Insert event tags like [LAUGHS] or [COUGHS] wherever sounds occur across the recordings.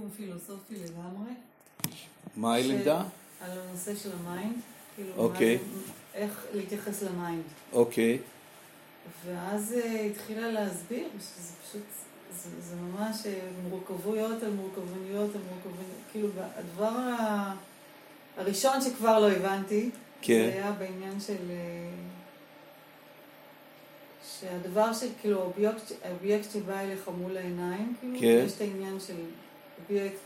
תחום פילוסופי לגמרי. מה היא לימדה? על הנושא של ה mind. כאילו, אוקיי. איך להתייחס ל mind. אוקיי. ואז אה, התחילה להסביר שזה פשוט, זה, זה ממש אה, מורכבויות על מורכבויות על מורכבויות, כאילו הדבר ה- הראשון שכבר לא הבנתי, כן. זה היה בעניין של... אה, שהדבר של כאילו האובייקט, האובייקט שבא אליך מול העיניים, כאילו, כן. יש את העניין של אובייקט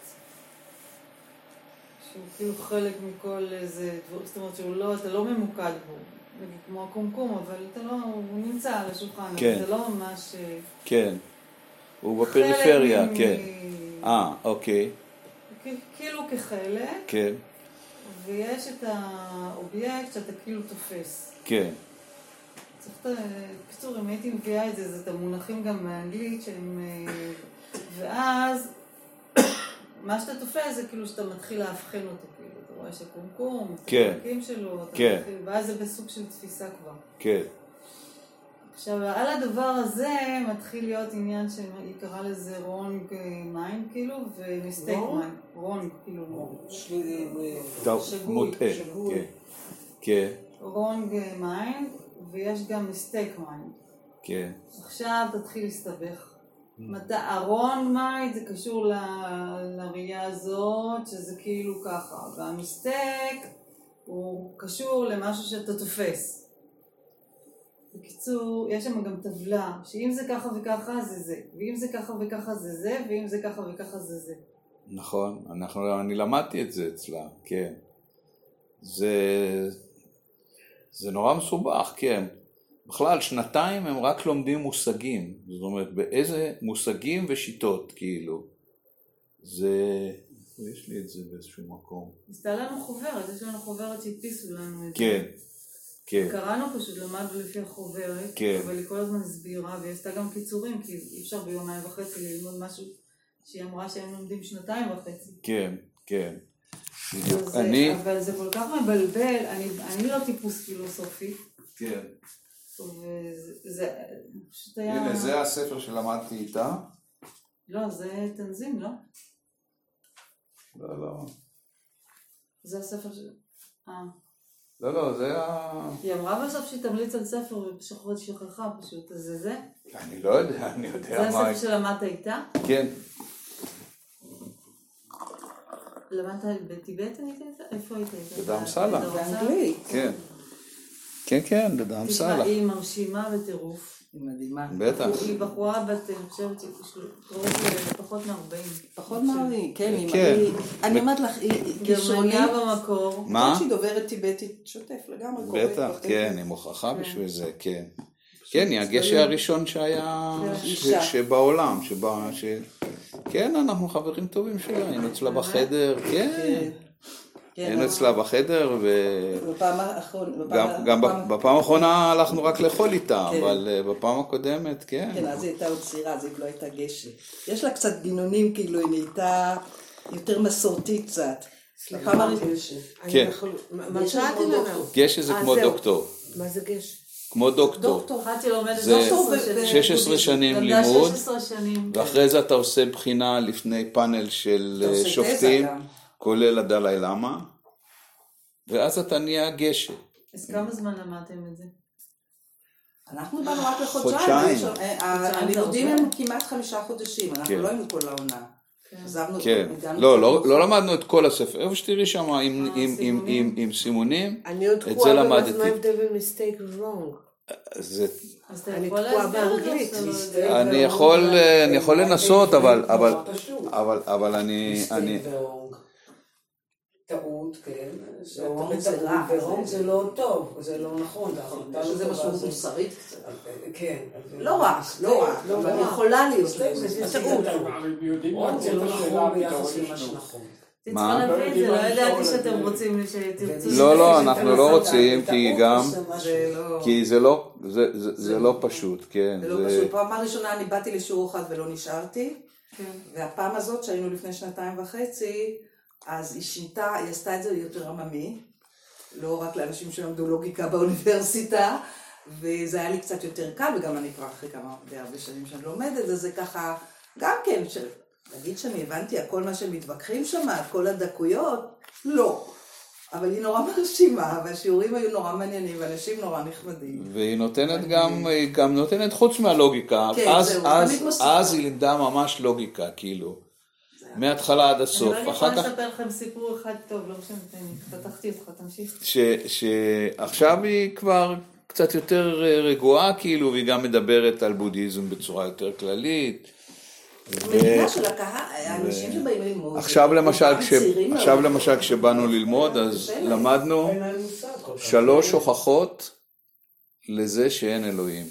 שהוא כאילו חלק מכל איזה, דבר- זאת אומרת שהוא לא, אתה לא ממוקד בו, נגיד כמו הקומקום, אבל אתה לא, הוא נמצא על השולחן, כן. זה לא ממש... אה, כן. הוא בפריפריה, מ- כן. אה, אוקיי. כאילו כחלק, כן. ויש את האובייקט שאתה כאילו תופס. כן. צריך את. בקיצור, אם הייתי מביאה את זה, זה את המונחים גם באנגלית שהם... אה, ואז, מה שאתה תופס זה כאילו שאתה מתחיל לאבחן אותו, כאילו, אתה רואה שקומקום, כן. החלקים שלו, אתה כן. מתחיל, ואז זה בסוג של תפיסה כבר. כן. עכשיו, על הדבר הזה מתחיל להיות עניין שהיא קראה לזה wrong mind, כאילו, ו mistake? mind. wrong, כאילו, שלי- טוב, שגוי. שגוי. כן. כן. wrong mind, ויש גם mistake mind. כן. עכשיו תתחיל להסתבך. מתי ה wrong mind זה קשור ל- לראייה הזאת, שזה כאילו ככה, וה mistake הוא קשור למשהו שאתה תופס. בקיצור, יש שם גם טבלה, שאם זה ככה וככה זה זה, ואם זה ככה וככה זה זה, ואם זה ככה וככה זה זה. נכון, אנחנו, אני למדתי את זה אצלה, כן. זה, זה נורא מסובך, כן. בכלל, שנתיים הם רק לומדים מושגים, זאת אומרת, באיזה מושגים ושיטות, כאילו. זה, יש לי את זה באיזשהו מקום. עשתה לנו חוברת, יש לנו חוברת שהדפיסו לנו את זה. כן, כן, קראנו פשוט, למדנו לפי החוברת, כן. אבל היא כל הזמן הסבירה, והיא עשתה גם קיצורים, כי אי אפשר ביומיים וחצי ללמוד משהו שהיא אמרה שהם לומדים שנתיים וחצי. כן, כן. אז, אני, אבל זה כל כך מבלבל, אני, אני לא טיפוס פילוסופי, כן. וזה זה פשוט היה... הנה, זה הספר שלמדתי איתה. לא, זה תנזים, לא? לא, לא. זה הספר ש... אה. לא, לא, זה ה... היא אמרה בסוף שהיא תמליץ על ספר, ופשוט שכחה פשוט, אז זה זה? אני לא יודע, אני זה יודע מה... הספר שלמדת איתה? כן, למדת בטיבט איתה? איפה היית איתה? בדם סלע? באנגלית. כן. כן, כן, בדם סאלח. היא מרשימה בטירוף. היא מדהימה. בטח. היא בחורה בת, אני חושבת לפחות מ-40. פחות מהרי, כן, היא- כן. היא- אני אומרת לך, היא כישרונית. גרמניה במקור. מה? נכון שהיא דוברת טיבטית שוטף לגמרי. בטח, כותבת. כן, היא מוכרחה בשביל זה, כן. כן, היא הגשי הראשון שהיה. שבעולם, שבה, ש... כן, אנחנו חברים טובים שלה, היינו אצלה בחדר, כן, כן. כן, היינו אצלה בחדר, בפעם האחרונה, וגם גם בפעם- בפעם האחרונה הלכנו רק לאכול איתה, כן. אבל אה, בפעם הקודמת, כן. כן, אז היא הייתה עוד צעירה, אז היא לא הייתה גשי. יש לה קצת גינונים, כאילו, היא נהייתה יותר מסורתית קצת. הראשונה- כן. מה שאלתי לנו? גשי זה אה, כמו זהו. דוקטור, מה זה גש? כמו דוקטור. דוקטור. אחת שלומדת זה 16 שנים. 16 שנים למדה לימוד. 16 שנים. ואחרי זה אתה עושה בחינה לפני פאנל של אתה אה, עושה שופטים, תזה גם. כולל הדלאי למה, ואז אתה נהיה גשם. אז כמה זמן למדתם את זה? אנחנו באנו רק לחודשיים. אה, הלימודים זה הם. כמעט חמישה חודשים, אנחנו כן. לא היינו כל העונה. כן, הגענו לא, לא. לא למדנו את כל הספר, איפה שתראי שם עם, אה, עם, עם, סימונים. עם, עם סימונים, אני עוד את זה תקועה למדתי. במה ההבדל בין mistake ו-wrong. זה, אז אתה אני תקועה את זה באנגלית, לא? אני יכול, אומר, אה, אני יכול לנסות, אבל, אני. טעות, כן. ורונג טעות, זה רע, ורונג זה- זה לא טוב, זה לא נכון. יש לא לזה טובה, משמעות זה- מוסרית קצת. כן. לא רע, לא רע, לא אבל רע. יכולה להיות מיסטייק לזה, זה זה טעות. טעות. רונג זה לא נכון ביחס למה שנכון. מה? זה, לא ידעתי שאתם רוצים שתרצו. לא, לא, אנחנו לא רוצים, כי טעות גם, זה. זה לא... כי זה לא, זה, זה, זה לא פשוט, כן, זה לא זה, פשוט. פעם ראשונה אני באתי לשיעור אחד ולא נשארתי, כן. והפעם הזאת שהיינו לפני שנתיים וחצי, אז היא שינתה, היא עשתה את זה יותר עממי, לא רק לאנשים שלמדו לוגיקה באוניברסיטה, וזה היה לי קצת יותר קל, וגם אני כבר אחרי כמה, די הרבה שנים שאני לומדת, אז זה ככה, גם כן, ש... להגיד שאני הבנתי הכל מה שהם מתווכחים שם, כל הדקויות? לא. אבל היא נורא מרשימה, והשיעורים היו נורא מעניינים, ואנשים נורא נחמדים. והיא נותנת גם, היא גם נותנת חוץ מהלוגיקה, כן, אז, זהו, אז. אז היא לימדה ממש לוגיקה, כאילו, מההתחלה עד הסוף, אני אחר יכולה לספר לכם סיפור אחד טוב, לא משנה, אני פתחתי אותך, תמשיך. שעכשיו היא כבר קצת יותר אה, רגועה, כאילו, והיא גם מדברת על בודהיזם בצורה יותר כללית. עכשיו למשל, עכשיו. למשל כשבאנו ללמוד, אז. למדנו. שלוש הוכחות לזה שאין אלוהים.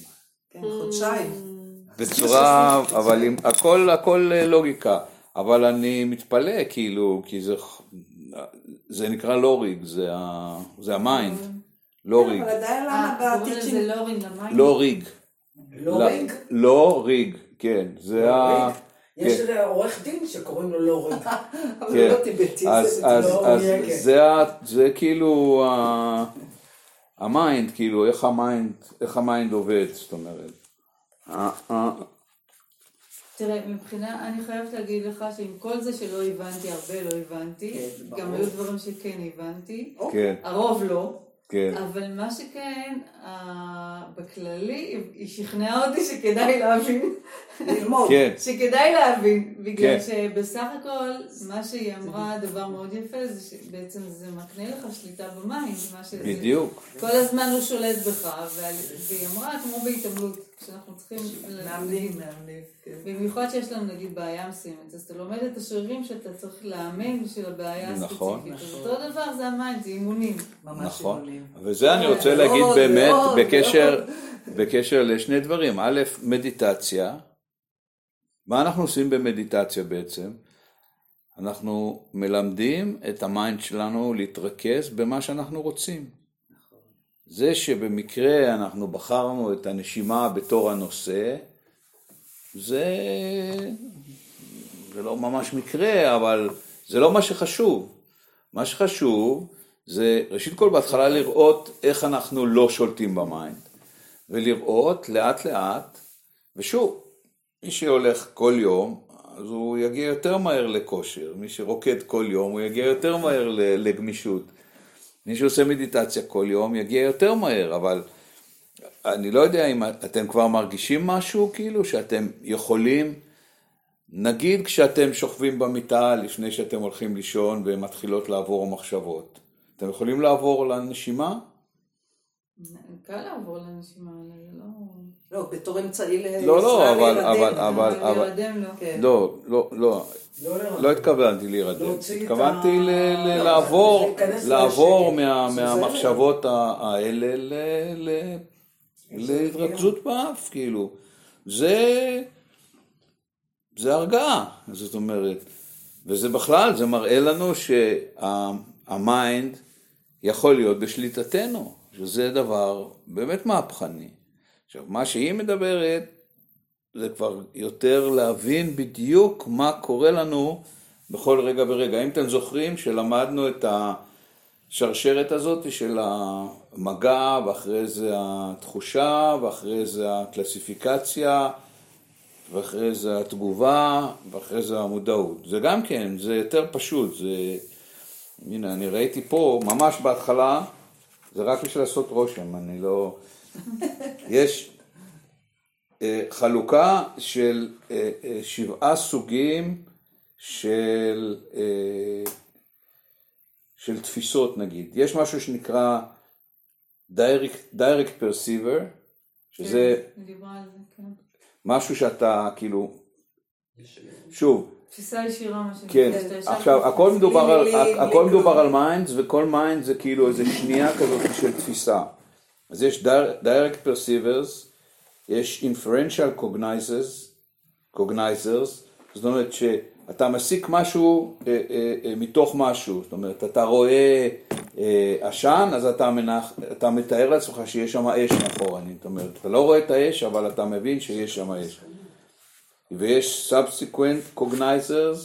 כן, חודשיים. בצורה, אבל עם, הכל, הכל אה, לוגיקה. אבל אני מתפלא, כאילו, כי זה, זה נקרא לוריג, זה, ה, זה המיינד, לא ריג. אבל עדיין אה, למה קוראים לזה בטיצ'ינג... לורין למים? לא ריג. לא לא- ריג? לא ריג, כן. זה ה... יש כן. איזה עורך דין שקוראים לו לוריג. [LAUGHS] אבל כן. לא טיבטי, אז, זה יקר. זה, ה- זה כאילו ה- ה mind, כאילו איך ה mind, איך ה mind עובד, זאת אומרת. תראה, מבחינה, אני חייבת להגיד לך שעם כל זה שלא הבנתי הרבה, לא הבנתי. כן, זה ברור. גם היו דברים שכן הבנתי. כן, הרוב לא. כן. אבל מה שכן, אה, בכללי, היא שכנעה אותי שכדאי להבין. ללמוד. [LAUGHS] כן, שכדאי להבין, בגלל כן. שבסך הכל, מה שהיא אמרה, דבר מאוד יפה, זה שבעצם זה מקנה לך שליטה במים, מה שזה. בדיוק. כל הזמן הוא שולט בך, והיא אמרה, כמו בהתעמלות, כשאנחנו צריכים... מאמנים, מאמנים. כן. במיוחד שיש לנו נגיד בעיה מסוימת, אז אתה לומד את השרירים שאתה צריך לאמן בשביל הבעיה נכון. הספציפית. אז אותו דבר זה המים, זה אימונים. ממש נכון. אימונים. וזה אני רוצה מאוד, להגיד באמת מאוד, בקשר, בקשר לשני דברים. א', מדיטציה. מה אנחנו עושים במדיטציה בעצם? אנחנו מלמדים את ה mind שלנו להתרכז במה שאנחנו רוצים. זה שבמקרה אנחנו בחרנו את הנשימה בתור הנושא, זה, זה לא ממש מקרה, אבל זה לא מה שחשוב. מה שחשוב זה ראשית כל בהתחלה לראות איך אנחנו לא שולטים ב mind, ולראות לאט לאט, ושוב, מי שהולך כל יום, אז הוא יגיע יותר מהר לכושר, מי שרוקד כל יום, הוא יגיע יותר מהר לגמישות. מי שעושה מדיטציה כל יום יגיע יותר מהר, אבל אני לא יודע אם אתם כבר מרגישים משהו, כאילו, שאתם יכולים, נגיד כשאתם שוכבים במיטה לפני שאתם הולכים לישון ומתחילות לעבור המחשבות, אתם יכולים לעבור לנשימה? קל לעבור לנשימה לא... לא, בתור אמצעי ל... לא, לא, עזרה אבל- לילדים. אבל- אבל- אבל- לא. כן. לא, לא, לא, לא. לא התכוונתי להירדם, התכוונתי לא, לעבור, לעבור מהמחשבות האלה להתרכזות באף, כאילו. זה, זה הרגעה, זאת אומרת. וזה בכלל, זה מראה לנו שהמיינד יכול להיות בשליטתנו, שזה דבר באמת מהפכני. עכשיו, מה שהיא מדברת, זה כבר יותר להבין בדיוק מה קורה לנו בכל רגע ורגע. אם אתם זוכרים שלמדנו את השרשרת הזאת של המגע, ואחרי זה התחושה, ואחרי זה הקלסיפיקציה, ואחרי זה התגובה, ואחרי זה המודעות. זה גם כן, זה יותר פשוט, זה... הנה, אני ראיתי פה, ממש בהתחלה, זה רק בשביל לעשות רושם, אני לא... יש אה, חלוקה של אה, אה, שבעה סוגים של, של תפיסות נגיד. יש משהו שנקרא direct, direct perceiver, שזה כן, כן. משהו שאתה כאילו, שוב, תפיסה ישירה, מה שנקרא. כן, עכשיו. הכל מדובר על, minds וכל mind זה כאילו איזה שנייה כזאת של תפיסה. אז יש direct perceivers, יש inferential cognizers, cognizers, זאת אומרת שאתה מסיק משהו אה, אה, אה, מתוך משהו, זאת אומרת אתה רואה אה, עשן אז אתה, מנח, אתה מתאר לעצמך שיש שם אש מאחורנית, זאת אומרת אתה לא רואה את האש אבל אתה מבין שיש שם אש. ויש subsequent cognizers,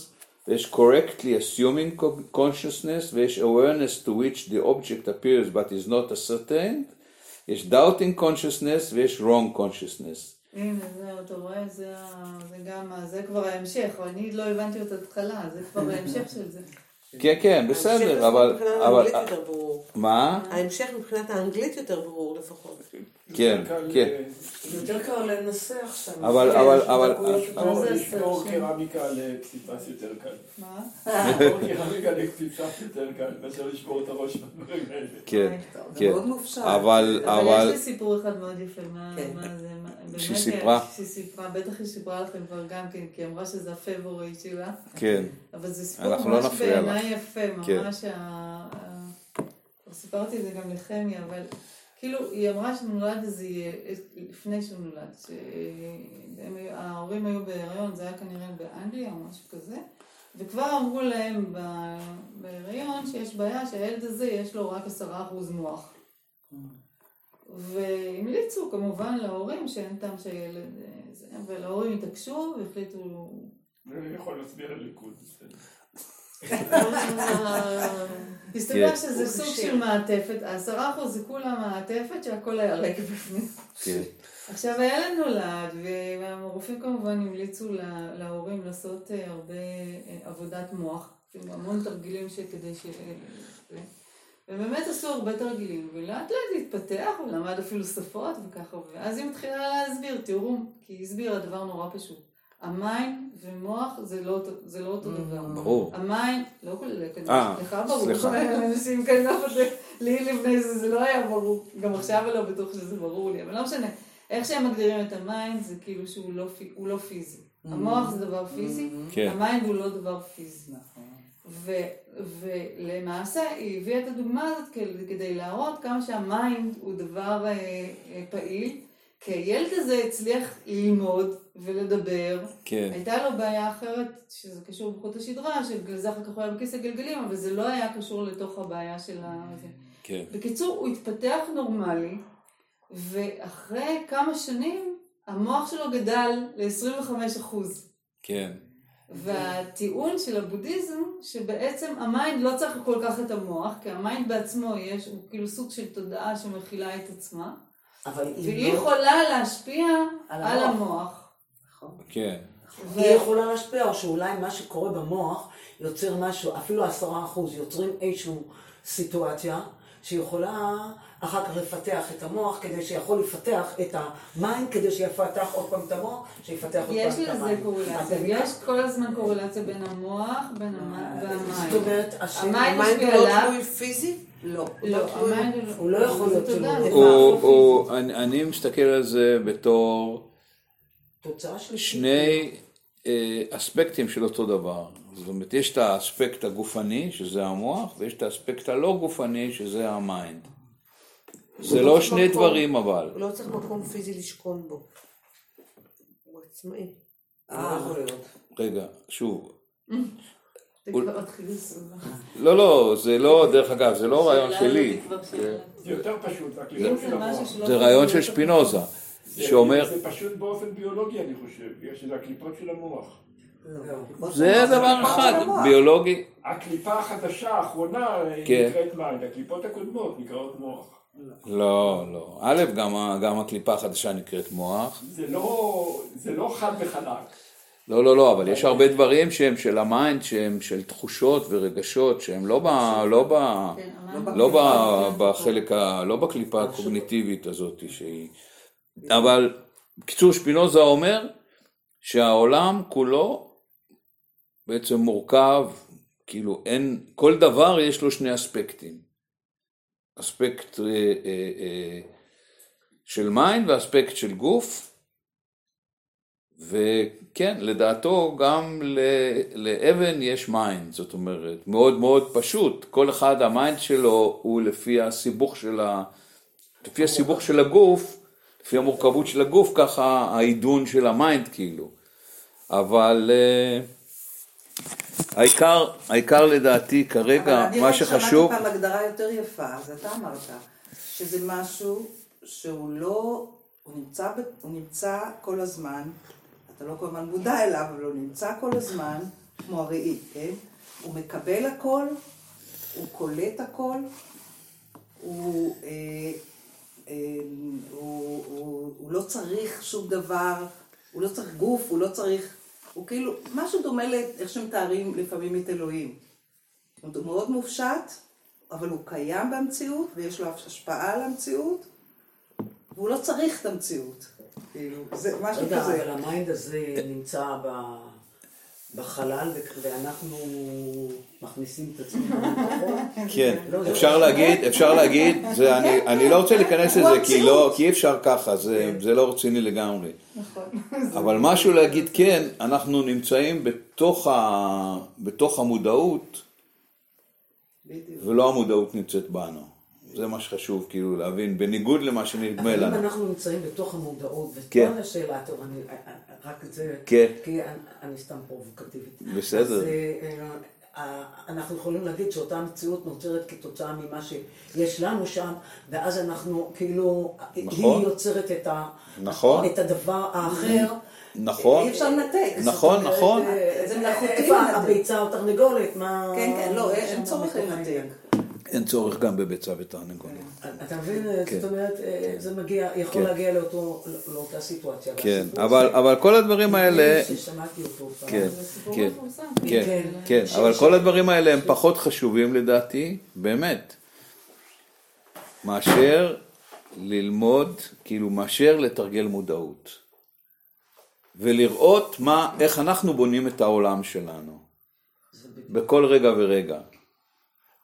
ויש correctly assuming consciousness, ויש awareness to which the object appears but is not ascertained, יש doubting consciousness ויש wrong consciousness. הנה, זהו, אתה רואה, זה זה גם, זה כבר ההמשך, אני לא הבנתי את ההתחלה, זה כבר ההמשך של זה. כן, כן, ההמשך בסדר, אבל... מבחינת אבל- האנגלית יותר ברור. מה? ההמשך מבחינת האנגלית יותר ברור לפחות. כן, כן. יותר קל לנסח שם. אבל- כן, אבל- אבל- לשבור הסרט? קרמיקה לפסיפס יותר קל. מה? לשבור קרמיקה לפסיפס יותר קל, מאשר לשבור את הראש בדברים האלה. כן, כן. מאוד מופשט. אבל, אבל יש לי סיפור אחד מאוד יפה, מה כן. זה, שהיא סיפרה? שהיא סיפרה, בטח היא סיפרה לכם כבר גם כן, כי היא אמרה שזה ה favorite שלה, כן, אבל זה סיפור לא ממש. בעיניי יפה, כן. ממש, ה- סיפרתי את זה גם לחמי, אבל כאילו, היא אמרה שנולד איזה, לפני שהוא נולד, שההורים היו בהיריון, זה היה כנראה באנגליה או משהו כזה, וכבר אמרו להם בהיריון שיש בעיה שהילד הזה יש לו רק עשרה אחוז מוח. והמליצו כמובן להורים שאין טעם שהילד... זה, ולהורים התעקשו והחליטו... אני יכול להסביר לליכוד. בסדר. [LAUGHS] הסתבר כן. שזה סוג של מעטפת, העשרה אחוז זה כולה מעטפת שהכל היה ריק בפנים. כן, עכשיו הילד נולד, והרופאים כמובן המליצו לה- להורים לעשות אה, הרבה אה, עבודת מוח, המון תרגילים שכדי ש... זה. ובאמת עשו הרבה תרגילים, ולאט לאט התפתח, הוא למד אפילו שפות וככה, ואז היא מתחילה להסביר, תראו, כי היא הסבירה דבר נורא פשוט. המים ומוח זה לא, אותו- זה לא אותו דבר. ברור. המים, לא כל אה, לך ברור, סליחה. [LAUGHS] אנשים כאן לא חושבים, לי לפני זה זה לא היה ברור, גם עכשיו אני לא בטוח שזה ברור לי, אבל לא משנה. איך שהם מגדירים את המים זה כאילו שהוא לא, לא פיזי. המוח זה דבר פיזי, כן. המים הוא לא דבר פיזי. נכון. ו- ולמעשה היא הביאה את הדוגמה הזאת כדי- כדי להראות כמה שה mind הוא דבר אה, אה, פעיל, כי הילד הזה הצליח ללמוד ולדבר, כן, הייתה לו בעיה אחרת, שזה קשור בחוט השדרה, שבגלל זה אחר כך הוא היה בכיסא גלגלים, אבל זה לא היה קשור לתוך הבעיה של ה... זה. כן, בקיצור, הוא התפתח נורמלי, ואחרי כמה שנים המוח שלו גדל ל-25 אחוז. כן, והטיעון של הבודהיזם, שבעצם ה mind לא צריך כל כך את המוח, כי ה mind בעצמו יש, הוא כאילו סוג של תודעה שמכילה את עצמה, והיא היא לא... יכולה להשפיע על המוח. נכון. כן, היא יכולה להשפיע, או שאולי מה שקורה במוח יוצר משהו, אפילו עשרה אחוז, יוצרים איזושהי סיטואציה שיכולה אחר כך לפתח את המוח, כדי שיכול לפתח את ה mind, כדי שיפתח עוד פעם את המוח, שיפתח עוד פעם יש את ה mind. לזה קורלציה? יש כל הזמן קורלציה בין המוח, בין המים זאת והמים. אומרת, הוא לא עליו. תלוי פיזי? לא. לא, ה mind הוא לא יכול להיות שלא. לא. אני, מסתכל על זה בתור. שני אה, אספקטים של אותו דבר. זאת אומרת, יש את האספקט הגופני, שזה המוח, ויש את האספקט הלא גופני, שזה ה mind. זה לא שני. דברים אבל. הוא לא צריך מקום פיזי לשכון בו. הוא עצמאי. אה, יכול להיות. רגע, שוב. לא, לא, זה לא, דרך אגב, זה לא רעיון השאלה שלי. זה יותר פשוט, רק רעיון של שפינוזה, זה- שאומר, זה פשוט באופן ביולוגי, אני חושב, בגלל שזה הקליפות של המוח. לא. זה דבר אחד, ביולוגי. הקליפה החדשה, האחרונה, כן. נקראת mind, הקליפות הקודמות נקראות מוח. לא, לא. א', גם, הקליפה החדשה נקראת מוח. זה לא, זה לא חד וחלק. לא, לא, לא, אבל יש הרבה דברים שהם של ה mind, שהם של תחושות ורגשות, שהם לא. לא לא בחלק, ה- לא בקליפה הקוגניטיבית הזאת שהיא... אבל בקיצור שפינוזה אומר שהעולם כולו בעצם מורכב, כאילו אין, כל דבר יש לו שני אספקטים. אספקט אה, אה, אה, של mind ואספקט של גוף, וכן, לדעתו גם ל- לאבן יש mind, זאת אומרת, מאוד מאוד פשוט, כל אחד ה mind שלו הוא לפי הסיבוך של, ה... לפי הסיבוך של הגוף, לפי המורכבות של הגוף, ככה העידון של ה mind כאילו, אבל אה, העיקר, העיקר לדעתי כרגע, אבל אני מה רק שחשוב, שמעתי פעם הגדרה יותר יפה, אז אתה אמרת, שזה משהו שהוא לא, הוא נמצא, הוא נמצא כל הזמן, אתה לא כל הזמן מודע אליו, אבל הוא נמצא כל הזמן, כמו הראי, כן? הוא מקבל הכל, הוא קולט הכל, הוא, אה, אה, הוא, הוא, הוא לא צריך שום דבר, הוא לא צריך גוף, הוא לא צריך, הוא כאילו, משהו דומה לאיך שמתארים לפעמים את אלוהים. הוא מאוד מופשט, אבל הוא קיים במציאות, ויש לו השפעה על המציאות, והוא לא צריך את המציאות. כאילו, זה משהו רגע, כזה. אבל ה mind הזה נמצא ב- בחלל, ואנחנו מכניסים את עצמנו לתוכו. [LAUGHS] כן, לא, אפשר לא- להגיד, אפשר להגיד, זה, אני, אני לא רוצה להיכנס לזה, כי. לא, כי אי אפשר ככה, זה, זה לא רציני לגמרי. נכון. אבל משהו להגיד כן, אנחנו נמצאים בתוך, המודעות. ולא המודעות נמצאת בנו. זה מה שחשוב כאילו להבין, בניגוד למה שנדמה אבל אם לנו. אנחנו נמצאים בתוך המודעות, כן. וכל השאלה, טוב, אני רק את זה, כן. כי אני, אני סתם פרובוקטיבית. בסדר. אז אה, אה, אנחנו יכולים להגיד שאותה מציאות נוצרת כתוצאה ממה שיש לנו שם, ואז אנחנו כאילו, נכון. היא יוצרת את, ה, נכון. את הדבר האחר. נכון, אי אפשר לנתק. נכון, נכון. אה, זה מלאכותי. הביצה או תרנגולת? מה... כן, כן, לא, אין- צורך לנתק. אין צורך גם בביצה ותרנגולת. אתה מבין? כן. זאת אומרת, אה, זה מגיע, יכול כן. להגיע לאותה סיטואציה. כן, אבל, כל הדברים האלה, ששמעתי אותו פעם. כן, זה סיפור כן, מפורסם. כן, כן. כן, אבל כל הדברים האלה הם פחות חשובים לדעתי, באמת, מאשר ללמוד, כאילו, מאשר לתרגל מודעות. ולראות מה, איך אנחנו בונים את העולם שלנו, בכל רגע ורגע.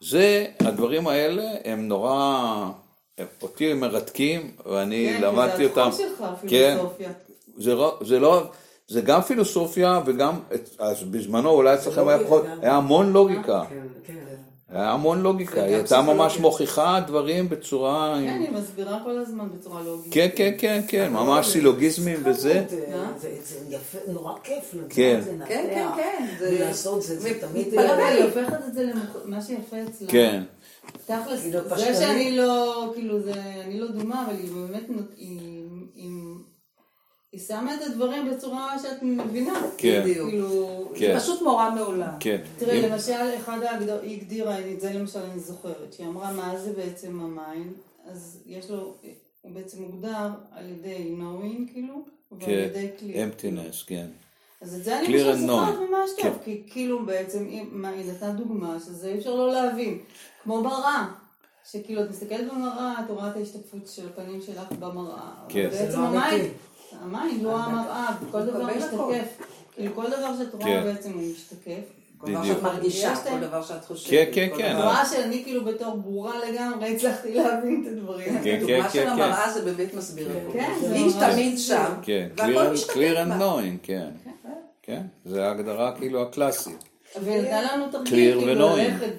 זה, הדברים האלה הם נורא, הם אותי הם מרתקים, ואני כן, למדתי זה אותם. התחום שלך, כן. פילוסופיה. זה לא, זה לא, זה גם פילוסופיה וגם, אז בזמנו אולי אצלכם היה פחות, גם. היה המון לוגיקה, כן, כן. היה המון לוגיקה, היא הייתה ממש. מוכיחה דברים בצורה, כן, היא מסבירה כל הזמן בצורה לוגית. כן, כן, כן, כן, ממש סילוגיזמים וזה, זה- זה זה יפה, נורא כיף. לדעת, כן. כן, כן, כן, זה- ולעשות זה, זה תמיד... היא הופכת את זה למה שיפה אצלה. כן, תכלס, כאילו, זה. שאני לא, כאילו זה, אני לא דומה, אבל היא באמת, היא, היא, היא שמה את הדברים בצורה שאת מבינה. כן. בדיוק. כאילו, כן. פשוט מורה מעולם. כן. תראה, אם- למשל, אחד ההגדר, היא הגדירה, את זה למשל אני זוכרת, שהיא אמרה מה זה בעצם ה mind, אז יש לו, הוא בעצם מוגדר על ידי knowing, כאילו, ועל כן, ידי clear. emptiness, כן, אז את זה אני חושבת זוכרת. ממש טוב, כן. כי כאילו בעצם, מה, היא נתנה דוגמה שזה אי אפשר לא להבין, כמו מראה, שכאילו את מסתכלת במראה, את רואה את ההשתקפות של הפנים שלך במראה, כן. זה בעצם לא ה mind לא המראה, כל דבר. משתקף, כאילו כל דבר שאת רואה כן. בעצם הוא משתקף. כל דבר. שאת מרגישה, כל דבר שאת חושבת. כן, כן, כל כן. רואה שאני כאילו בתור ברורה לגמרי הצלחתי להבין את הדברים. כן, הדוגמה כן, של כן. המראה זה באמת מסביר. כן, זה היא ממש תמיד. שם, כן, והכל clear and- clear and knowing, כן, כן, זה ההגדרה כאילו הקלאסית, ונתן לנו תרגיל, Clear כאילו. ללכת,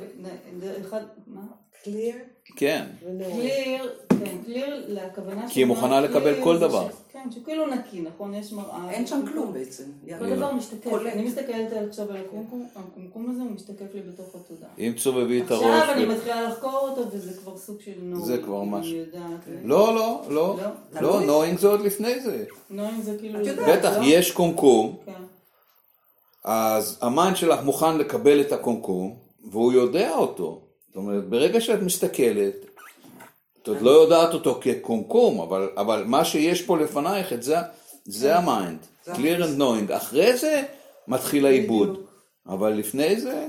ו- אחד, מה? קליר כן. קליר, כן, קליר, לכוונה כי היא מוכנה לקבל קליר כל דבר. כן, שכאילו נקי, נכון? יש מראה. אין שם כלום בעצם. כל דבר משתקף. אני מסתכלת על- עכשיו על הקומקום, הקומקום הזה, הוא משתקף לי בתוך התודעה. אם תסובבי את הראש, עכשיו אני מתחילה לחקור אותו, וזה כבר סוג של נו. זה כבר משהו. אני יודעת. לא, לא, לא, לא? לא, knowing זה עוד לפני זה, נועים זה כאילו... בטח, לא? יש קומקום, כן. אז ה mind שלך מוכן לקבל את הקומקום, והוא יודע אותו. זאת אומרת, ברגע שאת מסתכלת, את עוד לא יודעת אותו כקומקום, אבל, אבל מה שיש פה לפנייך, את זה, זה ה mind. clear and knowing. אחרי זה מתחיל העיבוד. אבל לפני זה,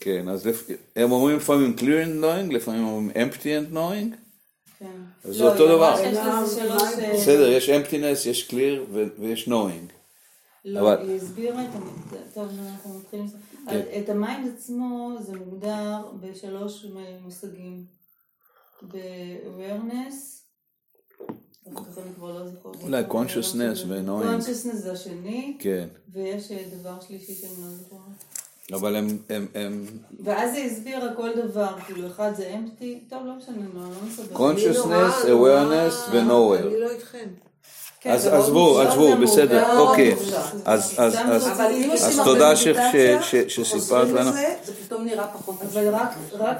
כן, אז לפ... הם אומרים לפעמים clear and knowing, לפעמים אומרים empty and knowing. כן. אז זה לא, אותו היא דבר. בסדר, יש emptiness, יש clear ו- ויש knowing. לא, אבל- היא הסבירה את טוב, אנחנו מתחילים, כן. את ה mind עצמו זה מוגדר בשלוש מושגים, ב-awareness, לא. אולי consciousness ו-knowing. consciousness זה השני, כן, ויש אה, דבר שלישי שאני לא זוכרת. אבל הם, הם, הם ואז היא הסבירה כל דבר, כאילו אחד זה empty, טוב, לא משנה, לא, לא מסבך. consciousness, אני נורא- awareness נורא- ו-nowhere. אני לא איתכם. כן, אז עזבו, עזבו, בסדר, אוקיי. אז- תודה שסיפרת לנו. זה פתאום נראה פחות אבל רק.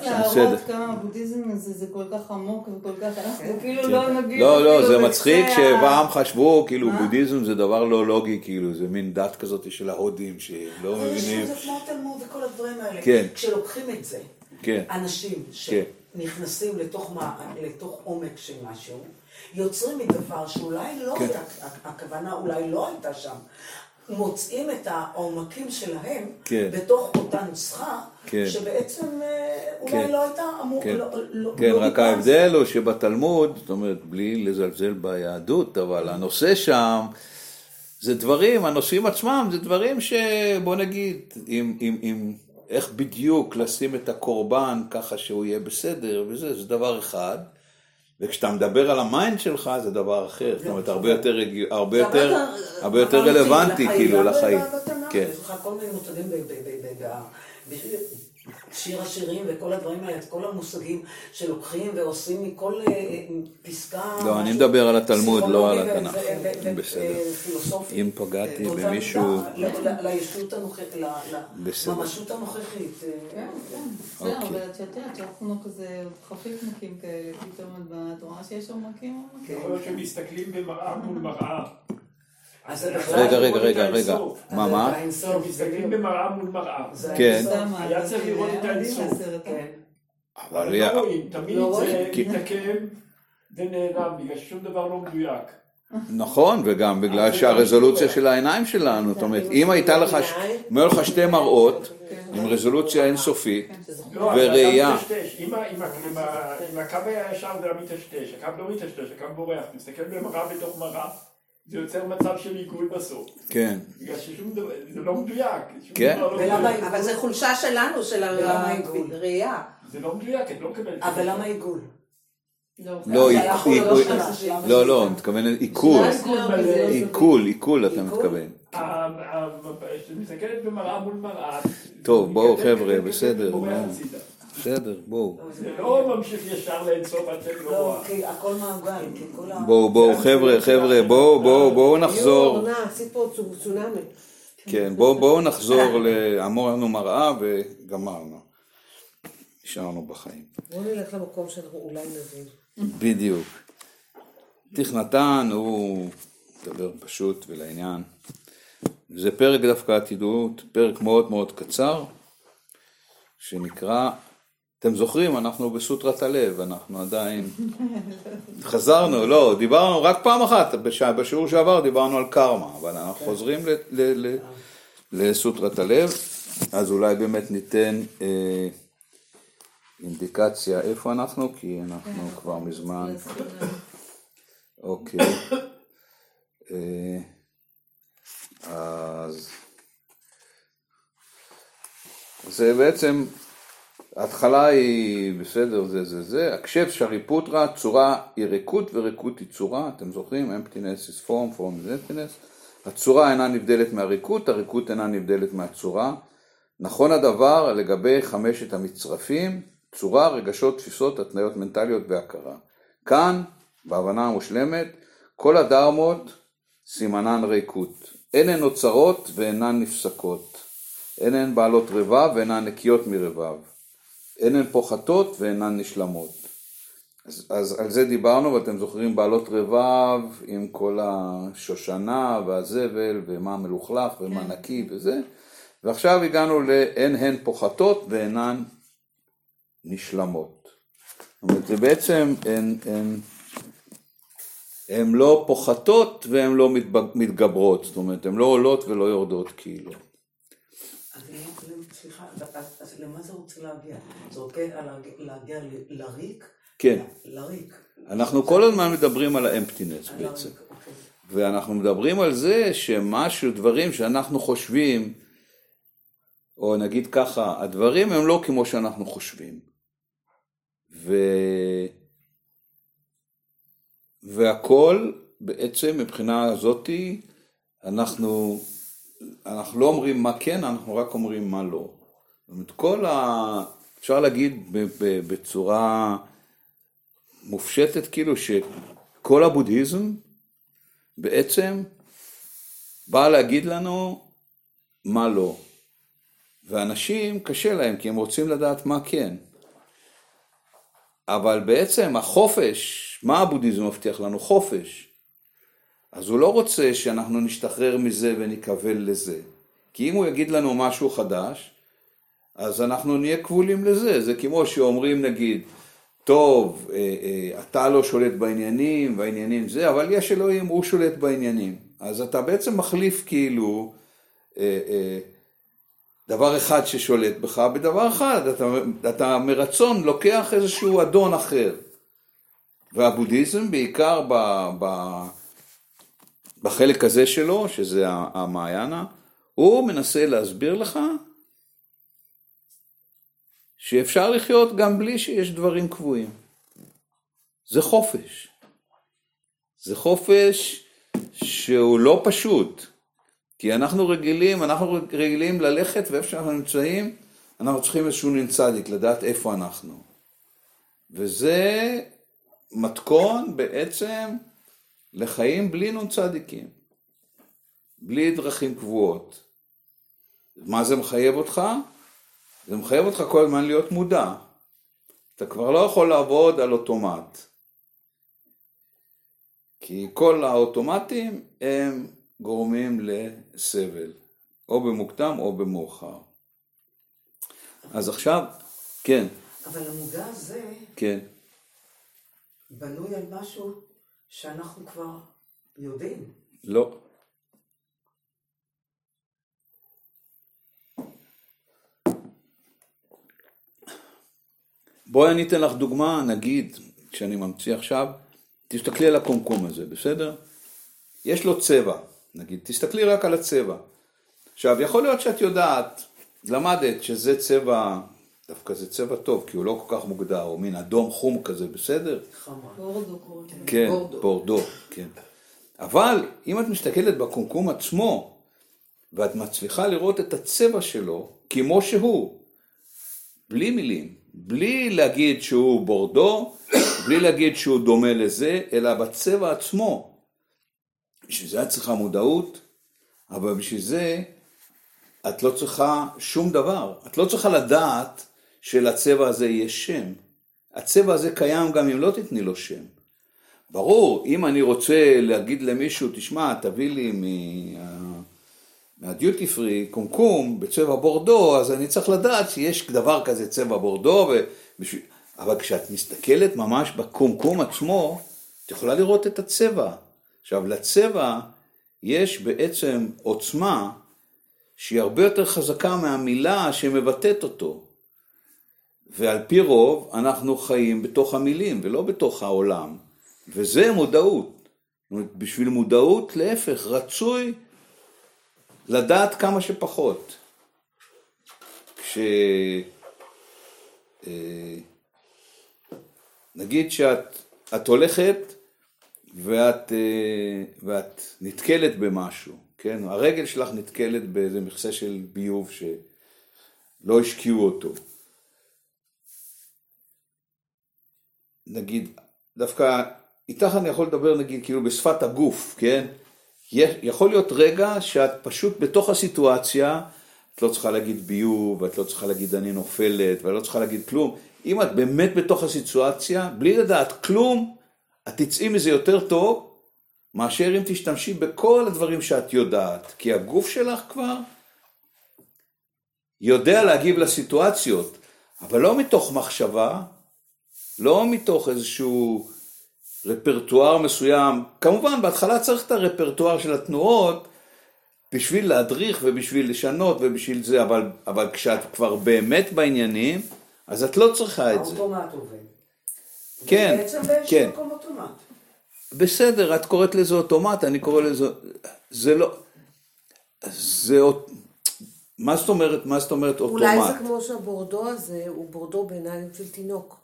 להראות כמה הבודהיזם הזה זה כל כך עמוק וכל כך, אנחנו כאילו לא נגיע לא, לא, זה מצחיק שפעם חשבו, כאילו? בודהיזם זה דבר לא לוגי, כאילו, זה מין דת כזאת של ההודים שלא מבינים. זה כמו תלמוד וכל הדברים האלה. כן. כשלוקחים את זה, כן, אנשים כן. נכנסים לתוך, עומק של משהו, יוצרים מדבר שאולי לא כן. הייתה, הכוונה אולי לא הייתה שם, מוצאים את העומקים שלהם כן. בתוך אותה נוסחה, כן. שבעצם אה, אולי כן. לא הייתה אמור, כן, לא, לא, כן לא רק. ההבדל הוא שבתלמוד, זאת אומרת, בלי לזלזל ביהדות, אבל הנושא שם זה דברים, הנושאים עצמם זה דברים שבוא נגיד, אם, אם, אם, איך בדיוק לשים את הקורבן ככה שהוא יהיה בסדר וזה, זה דבר אחד. וכשאתה מדבר על ה mind שלך זה דבר אחר, זאת אומרת הרבה יותר, הרבה יותר, הרבה יותר רלוונטי כאילו לחיים. בתנ"ך, כן. יש לך כל מיני מושגים בשיר השירים וכל הדברים האלה, את כל המושגים שלוקחים ועושים מכל אה, אה, פסקה. לא, אני מדבר על התלמוד, לא על התנ"ך. בסדר. ופילוסופי. אם פגעתי באותה במישהו- לישות הנוכחית. לממשות הנוכחית. אה, כן, כן. בסדר, אוקיי. אבל את יודעת שאנחנו כזה חפיפניקים כאלה, פתאום את בתורה שיש עומקים עומקים. יכול להיות שהם מסתכלים במראה מול מראה. אז זה בכלל- בכלל... רגע, רגע, רגע, את רגע. האינסוף. מה, מה? מסתכלים. במראה מול מראה. זה כן. מה, היה צריך לראות את האינסוף. כן. אבל לא רואים, תמיד לא זה מתעכב ונעלם, בגלל ששום דבר לא מדויק. נכון, וגם בגלל שהרזולוציה של העיניים שלנו, זאת אומרת, אם הייתה לך, היו לך שתי מראות עם רזולוציה אינסופית, לא, וראייה. אם הקו היה ישר זה היה מטשטש, הקו לא מטשטש, הקו בורח. אתה מסתכל במראה בתוך מראה, זה יוצר מצב של עיגול בסוף. כן, בגלל ששום דבר, זה לא מדויק. כן. לא. אבל זה חולשה שלנו, של? הראייה. זה לא מדויק, את לא מקבלת. אבל למה עיגול? לא, לא. לא, לא, אני מתכוון עיכול, לא, לא עיכול, עיכול אתה? מתכוון. ה- ה- כשאת מסתכלת במראה מול מראה, טוב, בואו, חבר'ה, בסדר. בסדר, בואו. זה לא ממשיך ישר לאינסוף עד שאת לא לא, הכל מעגל, כי כל ה... בואו, בואו, חבר'ה, חבר'ה, בואו, בואו, בואו נחזור. עשית פה צו- צונאמי. כן, בואו בואו נחזור לאמרנו מראה וגמרנו. נשארנו בחיים. בואו נלך למקום שאנחנו אולי נבין. בדיוק. תכנתן הוא מדבר פשוט ולעניין. זה פרק דווקא עתידות, פרק מאוד מאוד קצר, שנקרא, אתם זוכרים, אנחנו בסוטרת הלב, אנחנו עדיין חזרנו, לא, דיברנו רק פעם אחת, בש- בשיעור שעבר דיברנו על קרמה, אבל אנחנו חוזרים ל- ל- ל- לסוטרת הלב, אז אולי באמת ניתן אה, אינדיקציה איפה אנחנו, כי אנחנו כבר מזמן, אוקיי. אה, אז זה בעצם, ההתחלה היא בסדר, זה זה זה, הקשב שריפוטרה, צורה היא ריקות וריקות היא צורה, אתם זוכרים? אמפטינס is form, form is emptiness. הצורה אינה נבדלת מהריקות, הריקות אינה נבדלת מהצורה. נכון הדבר לגבי חמשת המצרפים, צורה, רגשות, תפיסות, התניות מנטליות והכרה. כאן, בהבנה המושלמת, כל הדרמות סימנן ריקות. אין הן נוצרות ואינן נפסקות. אין הן בעלות רבב ואינן נקיות מרבב. אין הן פוחתות ואינן נשלמות. אז, אז על זה דיברנו, ואתם זוכרים בעלות רבב עם כל השושנה והזבל ומה מלוכלך ומה נקי וזה, ועכשיו הגענו לאין הן פוחתות ואינן נשלמות. זאת אומרת, זה בעצם הן, הן, הן לא פוחתות והן לא מתגברות, זאת אומרת, הן לא עולות ולא יורדות כאילו. סליחה, אז- למה זה רוצה להגיע? זה רוצה להגיע- לריק? כן, לריק. אנחנו כל הזמן מדברים על האמפטינס בעצם. אוקיי. ואנחנו מדברים על זה שמשהו, דברים שאנחנו חושבים, או נגיד ככה, הדברים הם לא כמו שאנחנו חושבים. ו... והכל בעצם מבחינה הזאתי, אנחנו, אנחנו לא אומרים מה כן, אנחנו רק אומרים מה לא. זאת אומרת, כל ה... אפשר להגיד בצורה מופשטת, כאילו שכל הבודהיזם בעצם בא להגיד לנו מה לא. ואנשים קשה להם כי הם רוצים לדעת מה כן. אבל בעצם החופש, מה הבודהיזם מבטיח לנו? חופש. אז הוא לא רוצה שאנחנו נשתחרר מזה ונכבל לזה. כי אם הוא יגיד לנו משהו חדש, אז אנחנו נהיה כבולים לזה. זה כמו שאומרים נגיד, טוב, אה, אה, אתה לא שולט בעניינים, והעניינים זה, אבל יש אלוהים, הוא שולט בעניינים. אז אתה בעצם מחליף כאילו אה, דבר אחד ששולט בך בדבר אחד, אתה, אתה מרצון לוקח איזשהו אדון אחר. והבודהיזם בעיקר ב, ב, בחלק הזה שלו, שזה המעיינה, הוא מנסה להסביר לך שאפשר לחיות גם בלי שיש דברים קבועים. זה חופש. זה חופש שהוא לא פשוט, כי אנחנו רגילים, אנחנו רגילים ללכת ואיפה שאנחנו נמצאים, אנחנו צריכים איזשהו נ"צ, לדעת איפה אנחנו. וזה מתכון בעצם לחיים בלי נ"צים, בלי דרכים קבועות. מה זה מחייב אותך? זה מחייב אותך כל הזמן להיות מודע. אתה כבר לא יכול לעבוד על אוטומט. כי כל האוטומטים הם גורמים לסבל, או במוקדם או במאוחר. אז עכשיו, כן. אבל המודע הזה כן. בנוי על משהו שאנחנו כבר יודעים. לא. בואי אני אתן לך דוגמה, נגיד, שאני ממציא עכשיו, תסתכלי על הקומקום הזה, בסדר? יש לו צבע, נגיד, תסתכלי רק על הצבע. עכשיו, יכול להיות שאת יודעת, למדת שזה צבע, דווקא זה צבע טוב, כי הוא לא כל כך מוגדר, הוא מין אדום חום כזה, בסדר? בורדו קוראים. כן, בורדו. בורדו, כן. אבל אם את מסתכלת בקומקום עצמו, ואת מצליחה לראות את הצבע שלו כמו שהוא, בלי מילים, בלי להגיד שהוא בורדו, [COUGHS] בלי להגיד שהוא דומה לזה, אלא בצבע עצמו. בשביל זה את צריכה מודעות, אבל בשביל זה את לא צריכה שום דבר. את לא צריכה לדעת שלצבע הזה יש שם. הצבע הזה קיים גם אם לא תתני לו שם. ברור, אם אני רוצה להגיד למישהו, תשמע, תביא לי מה... מהדיוטי פרי קומקום בצבע בורדו, אז אני צריך לדעת שיש דבר כזה צבע בורדו, ובשביל... אבל כשאת מסתכלת ממש בקומקום עצמו, את יכולה לראות את הצבע. עכשיו, לצבע יש בעצם עוצמה שהיא הרבה יותר חזקה מהמילה שמבטאת אותו. ועל פי רוב אנחנו חיים בתוך המילים ולא בתוך העולם, וזה מודעות. בשביל מודעות, להפך, רצוי לדעת כמה שפחות. כש... אה, נגיד שאת את הולכת ואת, אה, ואת נתקלת במשהו, כן? הרגל שלך נתקלת באיזה מכסה של ביוב שלא השקיעו אותו. נגיד, דווקא איתך אני יכול לדבר נגיד כאילו בשפת הגוף, כן? יכול להיות רגע שאת פשוט בתוך הסיטואציה, את לא צריכה להגיד ביוב, ואת לא צריכה להגיד אני נופלת, ואת לא צריכה להגיד כלום. אם את באמת בתוך הסיטואציה, בלי לדעת כלום, את תצאי מזה יותר טוב, מאשר אם תשתמשי בכל הדברים שאת יודעת. כי הגוף שלך כבר יודע להגיב לסיטואציות, אבל לא מתוך מחשבה, לא מתוך איזשהו רפרטואר מסוים, כמובן בהתחלה צריך את הרפרטואר של התנועות בשביל להדריך ובשביל לשנות ובשביל זה, אבל, אבל כשאת כבר באמת בעניינים, אז את לא צריכה את זה. האוטומט עובד. כן, בעצם באיזשהו כן. מקום אוטומט. בסדר, את קוראת לזה אוטומט, אני קורא לזה, זה לא, זה, מה זאת אומרת, מה זאת אומרת אוטומט? אולי זה כמו שהבורדו הזה הוא בורדו בעיניים של תינוק.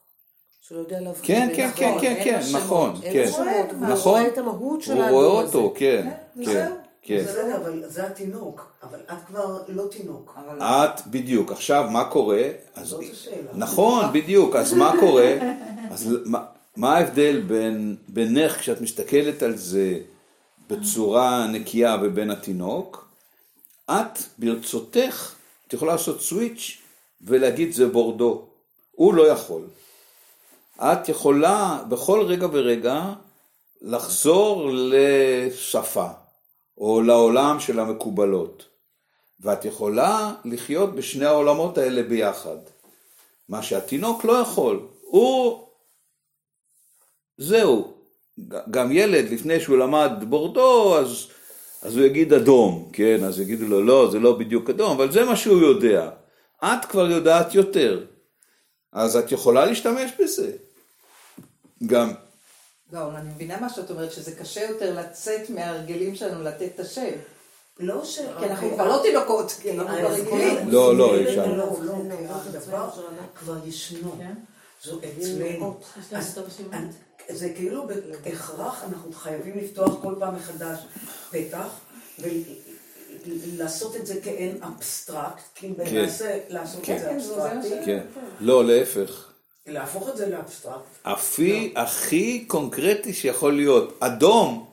שלא יודע להבחין. כן, כן. כן, כן, כן, נכון, כן, נכון, רואה את המהות של הוא רואה. אותו, כן, כן. כן. בסדר, אבל זה התינוק. אבל את כבר לא תינוק. אבל את, בדיוק, עכשיו מה קורה? אז, זאת השאלה. נכון, בדיוק, אז מה קורה? אז מה, מה ההבדל בין, בינך כשאת מסתכלת על זה בצורה נקייה ובין התינוק? את ברצותך, את יכולה לעשות סוויץ' ולהגיד זה בורדו. הוא לא יכול. את יכולה בכל רגע ורגע לחזור לשפה או לעולם של המקובלות. ואת יכולה לחיות בשני העולמות האלה ביחד. מה שהתינוק לא יכול. הוא זהו. גם ילד, לפני שהוא למד בורדו, אז, אז הוא יגיד אדום, כן? אז יגידו לו, לא, זה לא בדיוק אדום, אבל זה מה שהוא יודע. את כבר יודעת יותר. אז את יכולה להשתמש בזה. גם, לא, אבל אני מבינה מה שאת אומרת, שזה קשה יותר לצאת מההרגלים שלנו לתת את השם. לא ש... כי אנחנו כבר לא תינוקות, כי אנחנו כבר רגילים. לא, לא, אי אפשר. לא, לא, הדבר כבר ישנו. זו אצלנו. זה כאילו בהכרח אנחנו חייבים לפתוח כל פעם מחדש פתח ולעשות את זה כאילו אבסטרקט, כי אם כן. ננסה לעשות את זה כן, זה אבסטרקטי, כן. לא, להפך. להפוך את זה לאבסטרקט. הכי, הכי קונקרטי שיכול להיות. אדום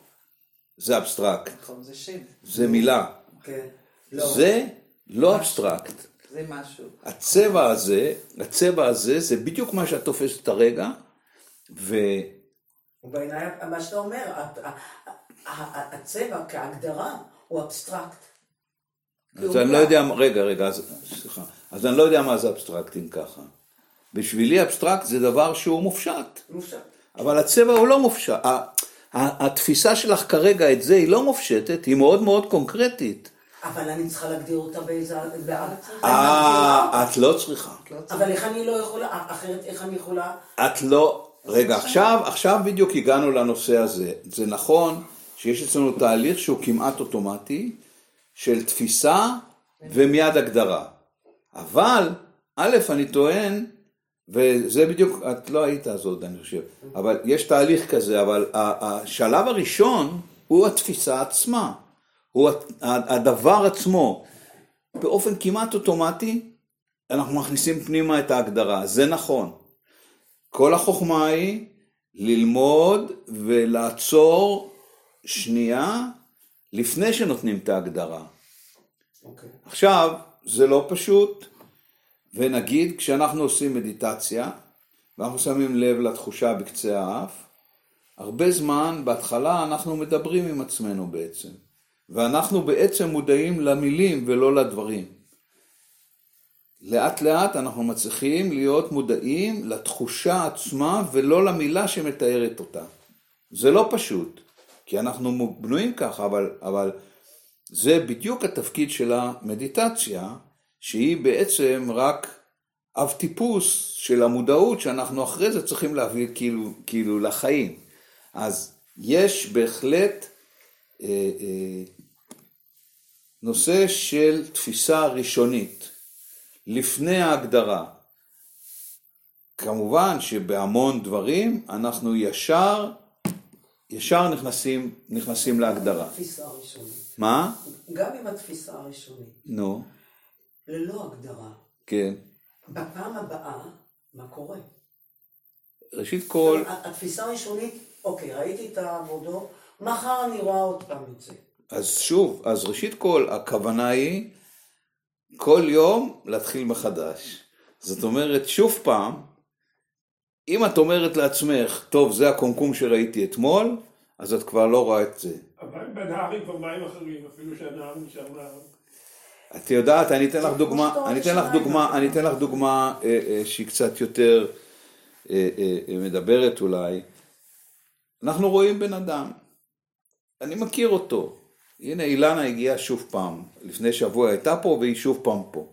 זה אבסטרקט, נכון, זה שם, זה מילה. כן. לא. זה לא אבסטרקט. זה משהו. הצבע הזה, הצבע הזה, זה בדיוק מה שאת תופסת הרגע, ו... ובעיניי, מה שאתה אומר, הצבע כהגדרה הוא אבסטרקט. אז אני לא יודע, רגע, רגע, אז, סליחה, אז אני לא יודע מה זה אבסטרקטים ככה. בשבילי אבסטרקט זה דבר שהוא מופשט, מופשט. אבל הצבע הוא לא מופשט. התפיסה שלך כרגע את זה היא לא מופשטת, היא מאוד מאוד קונקרטית. אבל אני צריכה להגדיר אותה באיזה... אה, את לא צריכה. אבל איך אני לא יכולה, אחרת איך אני יכולה... את לא... רגע, עכשיו, עכשיו בדיוק הגענו לנושא הזה. זה נכון שיש אצלנו תהליך שהוא כמעט אוטומטי, של תפיסה ומיד הגדרה. אבל, א', אני טוען, וזה בדיוק, את לא היית אז עוד, אני חושב, אבל יש תהליך כזה, אבל השלב הראשון הוא התפיסה עצמה, הוא הדבר עצמו. באופן כמעט אוטומטי, אנחנו מכניסים פנימה את ההגדרה, זה נכון. כל החוכמה היא ללמוד ולעצור שנייה לפני שנותנים את ההגדרה. אוקיי. עכשיו, זה לא פשוט, ונגיד כשאנחנו עושים מדיטציה, ואנחנו שמים לב לתחושה בקצה האף, הרבה זמן, בהתחלה אנחנו מדברים עם עצמנו בעצם, ואנחנו בעצם מודעים למילים ולא לדברים. לאט לאט אנחנו מצליחים להיות מודעים לתחושה עצמה ולא למילה שמתארת אותה. זה לא פשוט, כי אנחנו בנויים ככה, אבל, אבל זה בדיוק התפקיד של המדיטציה, שהיא בעצם רק אב טיפוס של המודעות שאנחנו אחרי זה צריכים להביא כאילו, כאילו לחיים. אז יש בהחלט אה, אה, נושא של תפיסה ראשונית. לפני ההגדרה. כמובן שבהמון דברים אנחנו ישר, ישר נכנסים, נכנסים להגדרה. התפיסה הראשונית. מה? גם עם התפיסה הראשונית, נו, ללא הגדרה, כן. בפעם הבאה, מה קורה? ראשית כל, התפיסה הראשונית, אוקיי, ראיתי את העבודו, מחר אני רואה עוד פעם את זה. אז שוב, אז ראשית כל, הכוונה היא כל יום להתחיל מחדש. זאת אומרת, שוב פעם, אם את אומרת לעצמך, טוב, זה הקומקום שראיתי אתמול, אז את כבר לא רואה את זה. אבל בנהר כבר מים אחרים, אפילו שהנהר נשאר נהר. את יודעת, אני אתן לך דוגמה, אני אתן לך דוגמה. אני אתן לך דוגמה אה, אה, שהיא קצת יותר אה, אה, אה, מדברת אולי. אנחנו רואים בן אדם, אני מכיר אותו. הנה אילנה הגיעה שוב פעם, לפני שבוע הייתה פה והיא שוב פעם פה.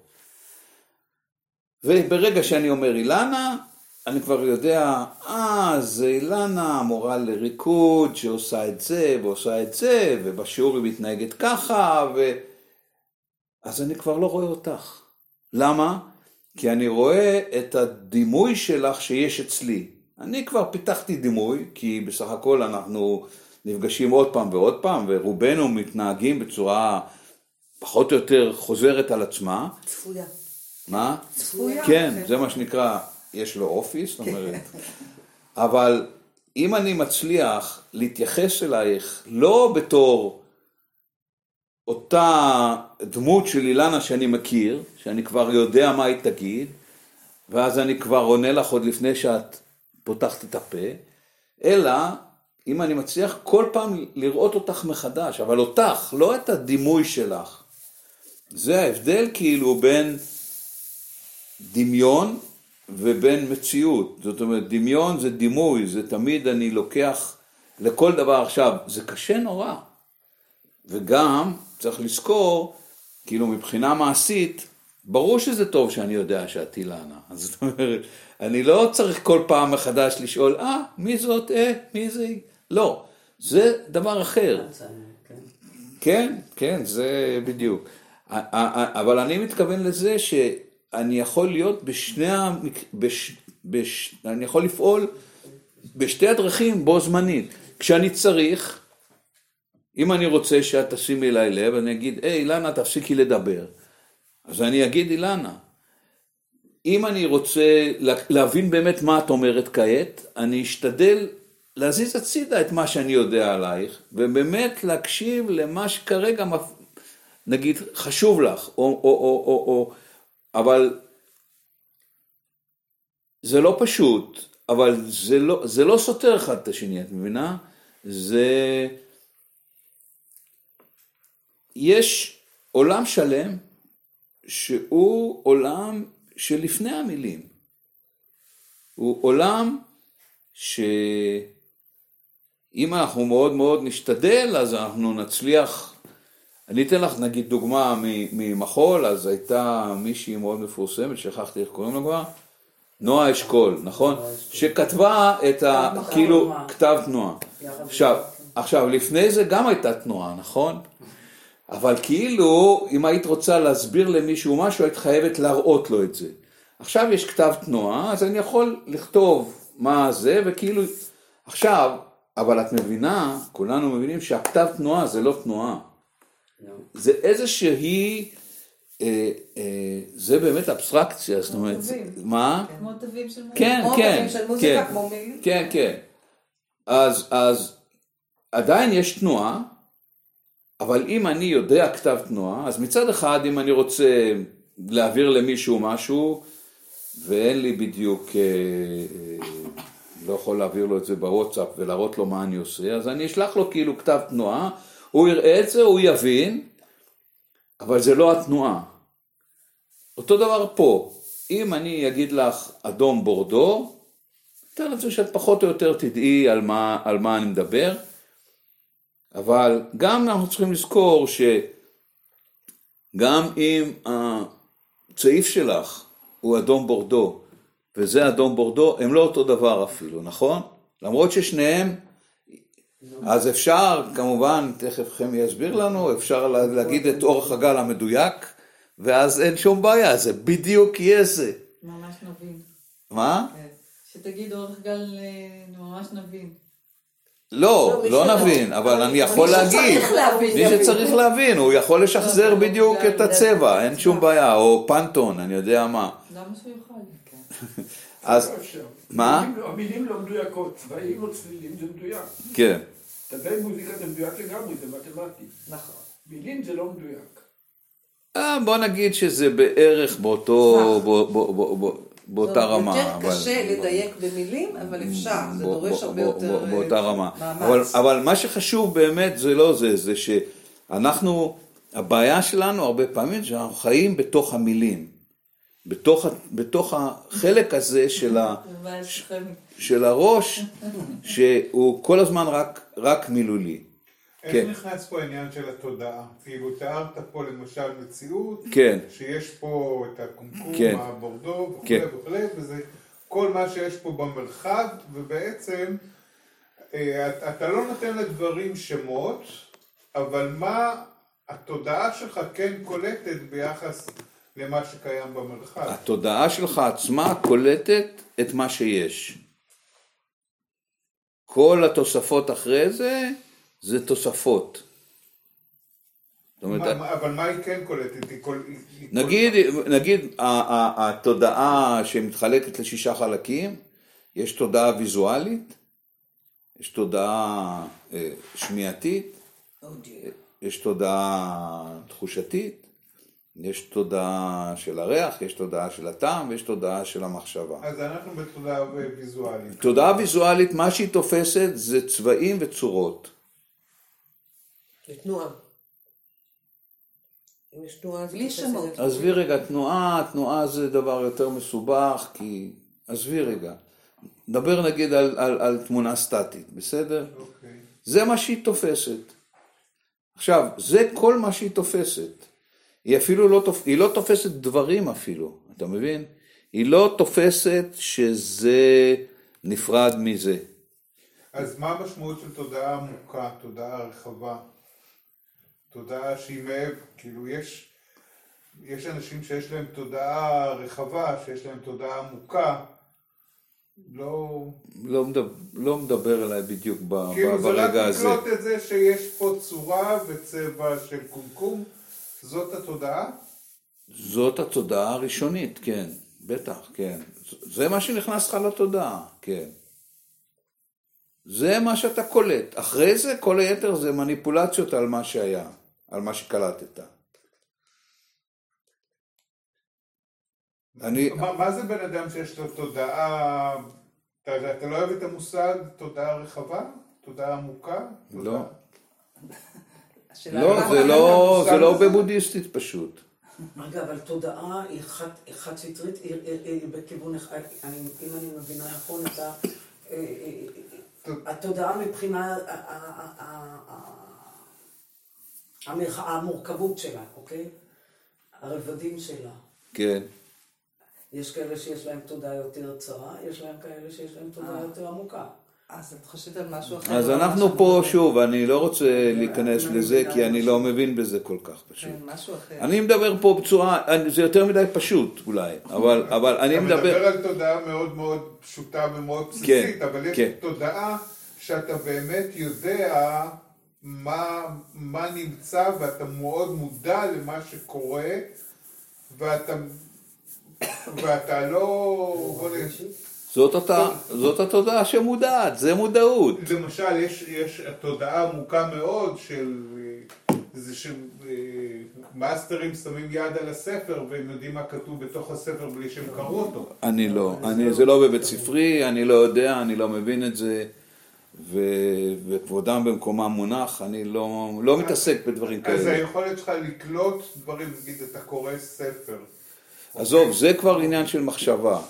וברגע שאני אומר אילנה, אני כבר יודע, אה, זה אילנה, מורה לריקוד, שעושה את זה ועושה את זה, ובשיעור היא מתנהגת ככה, ו... אז אני כבר לא רואה אותך. למה? כי אני רואה את הדימוי שלך שיש אצלי. אני כבר פיתחתי דימוי, כי בסך הכל אנחנו נפגשים עוד פעם ועוד פעם, ורובנו מתנהגים בצורה פחות או יותר חוזרת על עצמה. צפויה. מה? צפויה. כן, זה מה שנקרא, יש לו אופי, זאת אומרת. אבל אם אני מצליח להתייחס אלייך לא בתור אותה דמות של אילנה שאני מכיר, שאני כבר יודע מה היא תגיד, ואז אני כבר עונה לך עוד לפני שאת פותחת את הפה, אלא אם אני מצליח כל פעם לראות אותך מחדש, אבל אותך, לא את הדימוי שלך. זה ההבדל כאילו בין דמיון ובין מציאות. זאת אומרת, דמיון זה דימוי, זה תמיד אני לוקח לכל דבר עכשיו, זה קשה נורא. וגם צריך לזכור, כאילו מבחינה מעשית, ברור שזה טוב שאני יודע שאת אילנה. [LAUGHS] זאת אומרת, אני לא צריך כל פעם מחדש לשאול, אה, מי זאת, אה, מי זה, לא. זה דבר אחר. כן, כן, זה בדיוק. אבל אני מתכוון לזה שאני יכול להיות בשני, המק- בש, בש, אני יכול לפעול בשתי הדרכים בו זמנית. כשאני צריך, אם אני רוצה שאת תשימי אליי לב, אני אגיד, היי אילנה תפסיקי לדבר. אז אני אגיד אילנה. אם אני רוצה לה- להבין באמת מה את אומרת כעת, אני אשתדל להזיז הצידה את מה שאני יודע עלייך, ובאמת להקשיב למה שכרגע, נגיד, חשוב לך, או, או, או, או, או, אבל זה לא פשוט, אבל זה לא, זה לא סותר אחד את השני, את מבינה? זה... יש עולם שלם שהוא עולם שלפני המילים. הוא עולם שאם אנחנו מאוד מאוד נשתדל, אז אנחנו נצליח. אני אתן לך נגיד דוגמה ממחול, אז הייתה מישהי מאוד מפורסמת, שכחתי איך קוראים לה כבר, נועה אשכול, נכון? שכתבה את ה... כאילו. כתב תנועה. עכשיו, עכשיו, לפני זה גם הייתה תנועה, נכון? אבל כאילו, אם היית רוצה להסביר למישהו משהו, היית חייבת להראות לו את זה. עכשיו יש כתב תנועה, אז אני יכול לכתוב מה זה, וכאילו... עכשיו, אבל את מבינה, כולנו מבינים שהכתב תנועה זה לא תנועה. זה איזושהי... אה, אה, זה באמת אבסטרקציה, זאת אומרת. מה? כמו תווים של כן, כן, מוזיקה, כן, כמו מילים. כן, כן. אז, אז עדיין יש תנועה, אבל אם אני יודע כתב תנועה, אז מצד אחד, אם אני רוצה להעביר למישהו משהו, ואין לי בדיוק, אה, אה, לא יכול להעביר לו את זה בוואטסאפ ולהראות לו מה אני עושה, אז אני אשלח לו כאילו כתב תנועה, הוא יראה את זה, הוא יבין, אבל זה לא התנועה. אותו דבר פה, אם אני אגיד לך אדום בורדו, מתאר לעצמי שאת פחות או יותר תדעי על מה, על מה אני מדבר, אבל גם אנחנו צריכים לזכור שגם אם הצעיף שלך הוא אדום בורדו וזה אדום בורדו, הם לא אותו דבר אפילו, נכון? למרות ששניהם, אז אפשר, כמובן, תכף חמי יסביר לנו, אפשר לה- להגיד את אורך הגל המדויק, ואז אין שום בעיה, זה בדיוק יהיה זה. ממש נבין. מה? כן. שתגיד אורך גל, אה, ממש נבין. לא, לא שלא. נבין, אבל אני יכול להגיד. מי. שצריך להבין, הוא יכול לשחזר לא, בדיוק את לא- הצבע, אין שום בעיה, או פנטון, אני יודע מה. למה שהוא יוכל? [LAUGHS] אז, לא. מה? המילים לא- מדויקות, צבעים או צלילים זה מדויק. כן, תווי מוזיקה זה מדויק לגמרי, זה מתמטי. נכון. מילים זה לא מדויק. אה, בוא נגיד שזה בערך באותו, בוא- באותה רמה. יותר קשה לדייק במילים, אבל אפשר, זה דורש הרבה יותר באותה אה, רמה. אבל מה שחשוב באמת זה לא זה, זה שאנחנו, הבעיה שלנו הרבה פעמים שאנחנו חיים בתוך המילים. בתוך, בתוך החלק הזה של, ה. [LAUGHS] של הראש, שהוא כל הזמן רק, רק מילולי. איך כן. נכנס פה העניין של התודעה? כאילו תיארת פה למשל מציאות, כן. שיש פה את הקומקום, כן. הבורדו וכו' כן. וכו', וזה כל מה שיש פה במרחב, ובעצם אה, את- אתה לא נותן לדברים שמות, אבל מה התודעה שלך כן קולטת ביחס למה שקיים במרחב. התודעה שלך עצמה קולטת את מה שיש. כל התוספות אחרי זה, זה תוספות. זאת אומרת, מה- אבל מה היא כן קולטת? היא קול- נגיד, נגיד התודעה שמתחלקת לשישה חלקים, יש תודעה ויזואלית, יש תודעה אה, שמיעתית, יש תודעה תחושתית, יש תודעה של הריח, יש תודעה של הטעם ויש תודעה של המחשבה. אז אנחנו בתודעה ויזואלית. תודעה ויזואלית, מה שהיא תופסת זה צבעים וצורות. זה תנועה. אם יש תנועה, בלי שמות. עזבי רגע תנועה, תנועה זה דבר יותר מסובך, כי... עזבי רגע. נדבר נגיד על, על, על תמונה סטטית, בסדר? אוקיי. זה מה שהיא תופסת. עכשיו, זה כל מה שהיא תופסת. היא אפילו לא, תופ... היא לא תופסת דברים אפילו, אתה מבין? היא לא תופסת שזה נפרד מזה. אז מה המשמעות של תודעה עמוקה, תודעה רחבה? תודעה שהיא מעבר, כאילו יש, יש אנשים שיש להם תודעה רחבה, שיש להם תודעה עמוקה, לא... לא מדבר, לא מדבר אליי בדיוק ב... כאילו ב... זה רק ברגע הזה. לקלוט את זה שיש פה צורה וצבע של קומקום, זאת התודעה? זאת התודעה הראשונית, כן, בטח, כן. זה מה שנכנס לך לתודעה, כן. זה מה שאתה קולט. אחרי זה, כל היתר זה מניפולציות על מה שהיה, על מה שקלטת. אני, מה, מה זה בן אדם שיש לו תודעה, אתה, אתה לא אוהב את המושג תודעה רחבה? תודעה עמוקה? לא. תודעה- השאלה לא, למה זה לא, זה לא? בבודהיסטית פשוט. רגע, אבל תודעה היא חד- חד סטרית, היא בכיוון אם אני מבינה נכון. אה, אה, אה, התודעה מבחינה... המורכבות שלה, אוקיי? הרבדים שלה. כן. יש כאלה שיש להם תודעה יותר צרה, יש להם כאלה שיש להם תודעה. יותר עמוקה. אז את חושבת על משהו אחר. אז לא אנחנו פה. שוב, אני לא רוצה להיכנס אני לזה, כי אני. לא מבין בזה כל כך פשוט. כן, משהו אחר. אני מדבר פה בצורה, זה יותר מדי פשוט אולי, אבל, אבל אני אתה מדבר מדבר, על תודעה מאוד מאוד פשוטה ומאוד בסיסית, אבל יש כן. תודעה שאתה באמת יודע מה, מה נמצא ואתה מאוד מודע למה שקורה ואתה, ואתה לא... זאת, אותה, זאת התודעה שמודעת, זה מודעות. למשל, יש, יש תודעה עמוקה מאוד של זה שמאסטרים שמים יד על הספר והם יודעים מה כתוב בתוך הספר בלי שהם קראו אותו. אני לא, אני, זה לא בבית ספרי, אני לא יודע, אני לא מבין את זה, ו, וכבודם במקומם מונח, אני לא, לא מתעסק בדברים אז כאלה. היכולת שלך לקלוט דברים, נגיד אתה קורא ספר. עזוב, זה כבר עניין של מחשבה.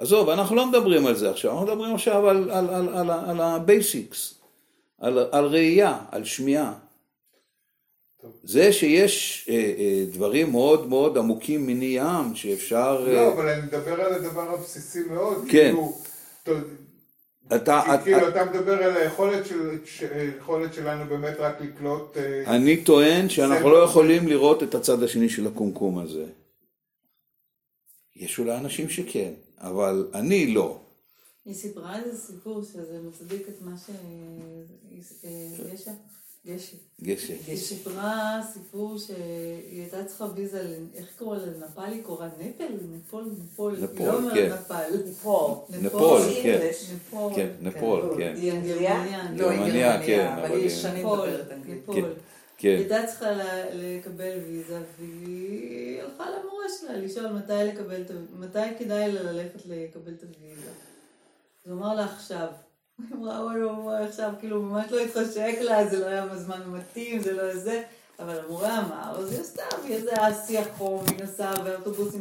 עזוב, אנחנו לא מדברים על זה עכשיו, אנחנו מדברים עכשיו על, על, על, על, על ה basics, על, על ראייה, על שמיעה. טוב. זה שיש אה, אה, דברים מאוד מאוד עמוקים מני ים, שאפשר... אה, לא, אבל אני מדבר על הדבר הבסיסי מאוד. כן. כאילו, אתה- אתה, כי- אתה, כאילו אתה מדבר על היכולת של- ש- היכולת שלנו באמת רק לקלוט... אה, אני טוען שאנחנו לא יכולים לראות את הצד השני של הקומקום הזה. יש אולי אנשים שכן, אבל אני לא. היא סיפרה איזה סיפור שזה מצדיק את מה ש... אה, גשה? גשי. גשי. היא סיפרה סיפור שהיא הייתה צריכה ויזה, איך קורא לה? נפאל היא קוראה נפל? נפול? נפול? נפול, לא אומרת כן. נפאל. נפול. נפול, נפול. כן. נפול. כן, נפול, כן. היא אנגליה? גרמניה. לא, היא גרמניה, כן, אבל היא שנים מדברת אנגלית. נפול. כן, היא כן. הייתה צריכה לקבל ויזה, והיא הלכה למורה שלה לשאול מתי לקבל, מתי כדאי לה ללכת לקבל את הוויזה. אז הוא אמר לה עכשיו. היא אמרה, אוי אוי עכשיו, כאילו ממש לא התחשק לה, זה לא היה בזמן מתאים, זה לא זה. אבל המורה אמר, אז היא עשתה, והיא זה היה שיח חום, היא נסעה באוטובוסים.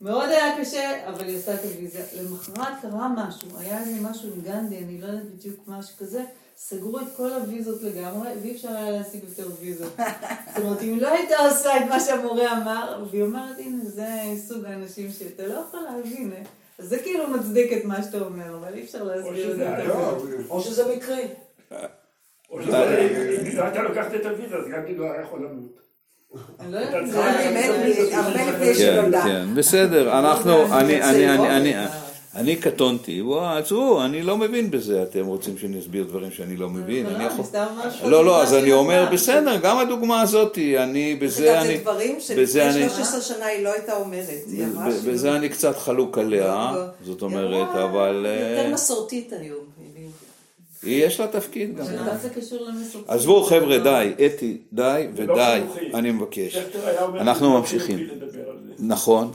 מאוד היה קשה, אבל היא עשתה את הוויזה. למחרת קרה משהו, היה איזה משהו עם גנדי, אני לא יודעת בדיוק משהו כזה, סגרו את כל הוויזות לגמרי, ואי אפשר היה להשיג יותר ויזות. זאת אומרת, אם לא הייתה עושה את מה שהמורה אמר, והיא אומרת, הנה, זה סוג האנשים שאתה לא יכול להבין, אה? אז זה כאילו מצדיק את מה שאתה אומר, אבל אי אפשר להסביר את זה. לא. או שזה מקרי. או שזה, אם לא הייתה לוקחת את הוויזה, אז גנדי לא היה יכול למות. אני לא הרבה לפני כן, שנולדה. כן, בסדר, אנחנו, זה אני, אני, אני, צעירות, אני, קטונתי, וואו, עצרו, אני לא מבין בזה, אתם רוצים שאני אסביר דברים שאני לא מבין, לא, אני יכול... סתם משהו לא, לא, אז אני אומר. בסדר, גם הדוגמה הזאתי, אני, בזה אני, זה דברים שלפני אני- 13 שנה היא לא הייתה אומרת. בזה אני קצת חלוק עליה, לא, לא. זאת אומרת, אבל יותר אה, מסורתית היום. יש לה תפקיד גם. מה זה קשור למסורתית? עזבו חבר'ה, די, אתי, די לא ודי. אני מבקש. אנחנו לא ממשיכים. נכון,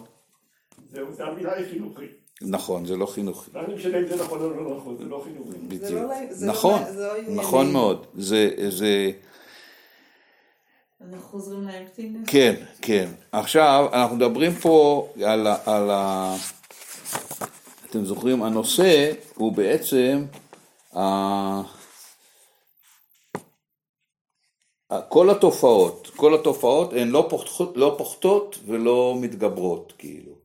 זהו, זה המילה היא חינוכי. נכון, זה לא חינוכי. ואני משנה אם זה נכון או לא נכון, זה לא חינוכי. בדיוק. זה לא- לא- נכון, לא. נכון מאוד. זה, זה... אנחנו חוזרים לאמפטינס. כן, כן. עכשיו, אנחנו מדברים פה על ה... על ה... אתם זוכרים, הנושא הוא בעצם ה... כל התופעות, כל התופעות הן לא פוחתות, לא פוחתות ולא מתגברות, כאילו.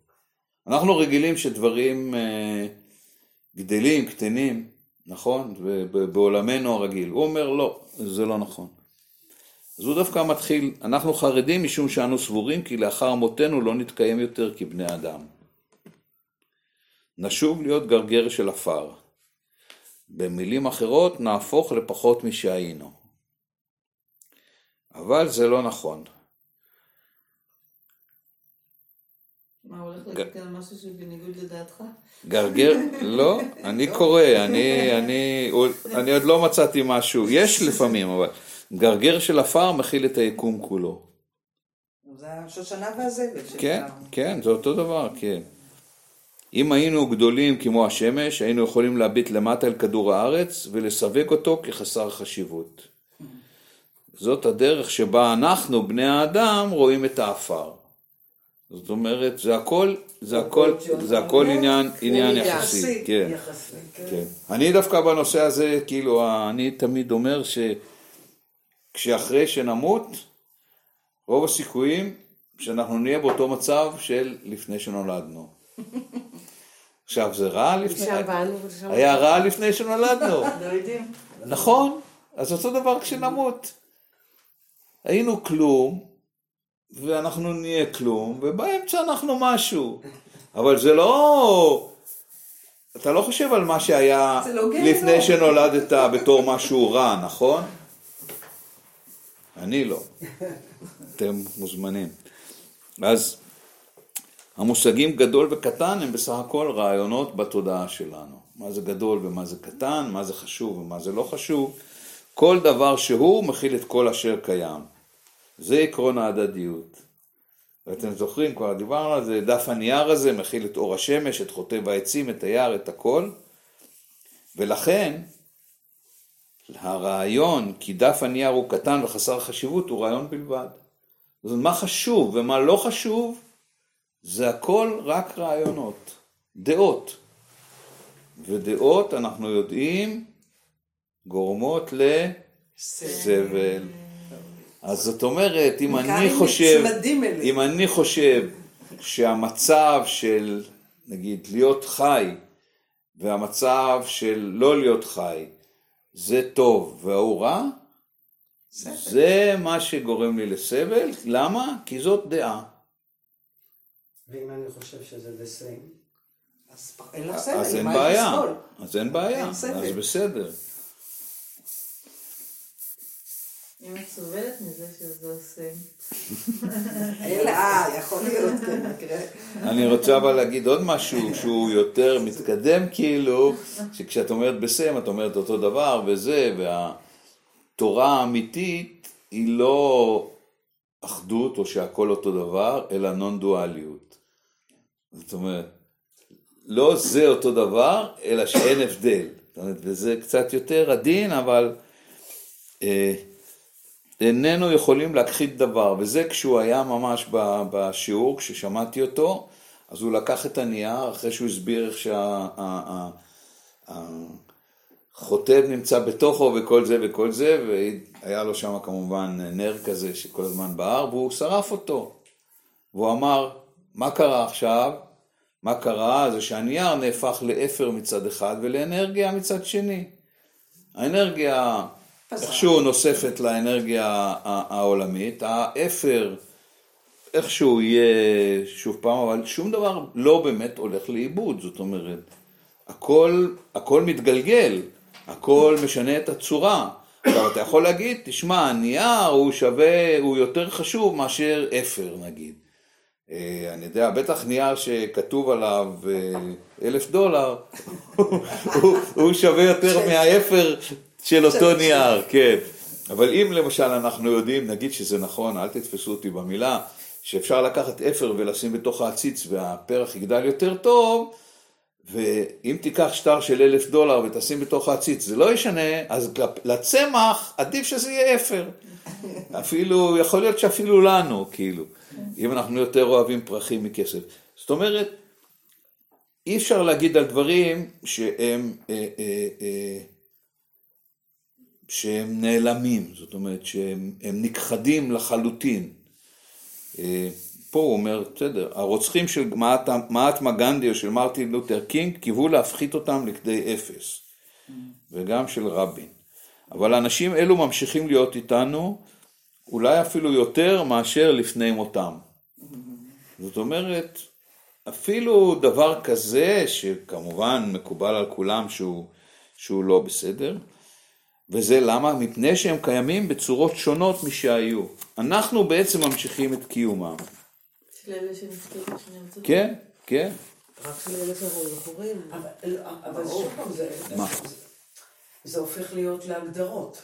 אנחנו רגילים שדברים אה, גדלים, קטנים, נכון? בעולמנו הרגיל. הוא אומר לא, זה לא נכון. אז הוא דווקא מתחיל, אנחנו חרדים משום שאנו סבורים כי לאחר מותנו לא נתקיים יותר כבני אדם. נשוב להיות גרגר של עפר. במילים אחרות, נהפוך לפחות משהיינו. אבל זה לא נכון. מה, הוא הולך להגיד כאן משהו שבניגוד לדעתך? גרגר, [LAUGHS] לא, אני קורא, אני, אני, אני עוד לא מצאתי משהו, יש לפעמים, אבל גרגר של עפר מכיל את היקום כולו. זה השושנה והזבל. כן, כן, זה אותו דבר, כן. אם היינו גדולים כמו השמש, היינו יכולים להביט למטה אל כדור הארץ ולסווג אותו כחסר חשיבות. זאת הדרך שבה אנחנו, בני האדם, רואים את האפר. זאת אומרת, זה הכל, זה הכל, זה הכל עניין, עניין יחסי. כן, כן. אני דווקא בנושא הזה, כאילו, אני תמיד אומר שכשאחרי שנמות, רוב הסיכויים שאנחנו נהיה באותו מצב של לפני שנולדנו. [LAUGHS] עכשיו, זה רע לפני... היה רע לפני שנולדנו. [LAUGHS] לא. נכון, אז אותו דבר כשנמות. היינו כלום, ואנחנו נהיה כלום, ובאמצע אנחנו משהו. אבל זה לא... אתה לא חושב על מה שהיה לא לפני שנולדת בתור משהו רע, נכון? אני לא. אתם מוזמנים. אז המושגים גדול וקטן הם בסך הכל רעיונות בתודעה שלנו. מה זה גדול ומה זה קטן, מה זה חשוב ומה זה לא חשוב. כל דבר שהוא מכיל את כל אשר קיים. זה עקרון ההדדיות. ואתם זוכרים, כבר דיברנו על זה, דף הנייר הזה מכיל את אור השמש, את חוטב העצים, את היער, את הכל. ולכן, הרעיון כי דף הנייר הוא קטן וחסר חשיבות הוא רעיון בלבד. אומרת, מה חשוב ומה לא חשוב, זה הכל רק רעיונות, דעות. ודעות, אנחנו יודעים, גורמות לסבל. אז זאת אומרת, אם אני חושב, אם אני חושב שהמצב של, נגיד, להיות חי, והמצב של לא להיות חי, זה טוב והוא רע, זה מה שגורם לי לסבל. למה? כי זאת דעה. ואם אני חושב שזה the same? אז אין לך סבל, אז אין בעיה? אז אין בעיה. אז בסדר. אם את סובלת מזה שזה עושה... אלא, אה, יכול להיות, כן, מקרה. אני רוצה אבל להגיד עוד משהו שהוא יותר מתקדם כאילו, שכשאת אומרת בסם את אומרת אותו דבר וזה, והתורה האמיתית היא לא אחדות או שהכל אותו דבר, אלא נון דואליות. זאת אומרת, לא זה אותו דבר, אלא שאין הבדל. זאת אומרת, וזה קצת יותר עדין, אבל אה, איננו יכולים להכחיד דבר, וזה כשהוא היה ממש בשיעור, כששמעתי אותו, אז הוא לקח את הנייר, אחרי שהוא הסביר איך שהחוטב נמצא בתוכו וכל זה וכל זה, והיה לו שם כמובן נר כזה שכל הזמן בער, והוא שרף אותו. והוא אמר, מה קרה עכשיו? מה קרה? זה שהנייר נהפך לאפר מצד אחד ולאנרגיה מצד שני. האנרגיה איכשהו נוספת לאנרגיה העולמית, האפר איכשהו יהיה שוב פעם, אבל שום דבר לא באמת הולך לאיבוד, זאת אומרת, הכל, הכל מתגלגל, הכל משנה את הצורה. עכשיו אתה יכול להגיד, תשמע, הנייר הוא שווה, הוא יותר חשוב מאשר אפר נגיד. אה, אני יודע, בטח נייר שכתוב עליו אה, אלף דולר, [LAUGHS] הוא- הוא שווה יותר מהאפר של אותו נייר, כן. אבל אם למשל אנחנו יודעים, נגיד שזה נכון, אל תתפסו אותי במילה, שאפשר לקחת אפר ולשים בתוך העציץ והפרח יגדל יותר טוב, ואם תיקח שטר של אלף דולר ותשים בתוך העציץ, זה לא ישנה, אז לצמח עדיף שזה יהיה אפר. [LAUGHS] אפילו, יכול להיות שאפילו לנו, כאילו, אם אנחנו יותר אוהבים פרחים מכסף. זאת אומרת, אי אפשר להגיד על דברים שהם, אה, אה, אה, שהם נעלמים, זאת אומרת שהם נכחדים לחלוטין. אה, פה הוא אומר, בסדר, הרוצחים של מהטמה גנדי או של מרטין לותר קינג קיוו להפחית אותם לכדי אפס, וגם של רבין. אבל האנשים אלו ממשיכים להיות איתנו, אולי אפילו יותר מאשר לפני מותם. זאת אומרת, אפילו דבר כזה, שכמובן מקובל על כולם שהוא, שהוא לא בסדר, וזה למה? מפני שהם קיימים בצורות שונות משהיו. אנחנו בעצם ממשיכים את קיומם. של אלה שנפטרו בשני ארצות כן, כן. רק של אלה שאנחנו זכורים. אבל- אבל שוב פעם, זה- מה? זה הופך להיות להגדרות.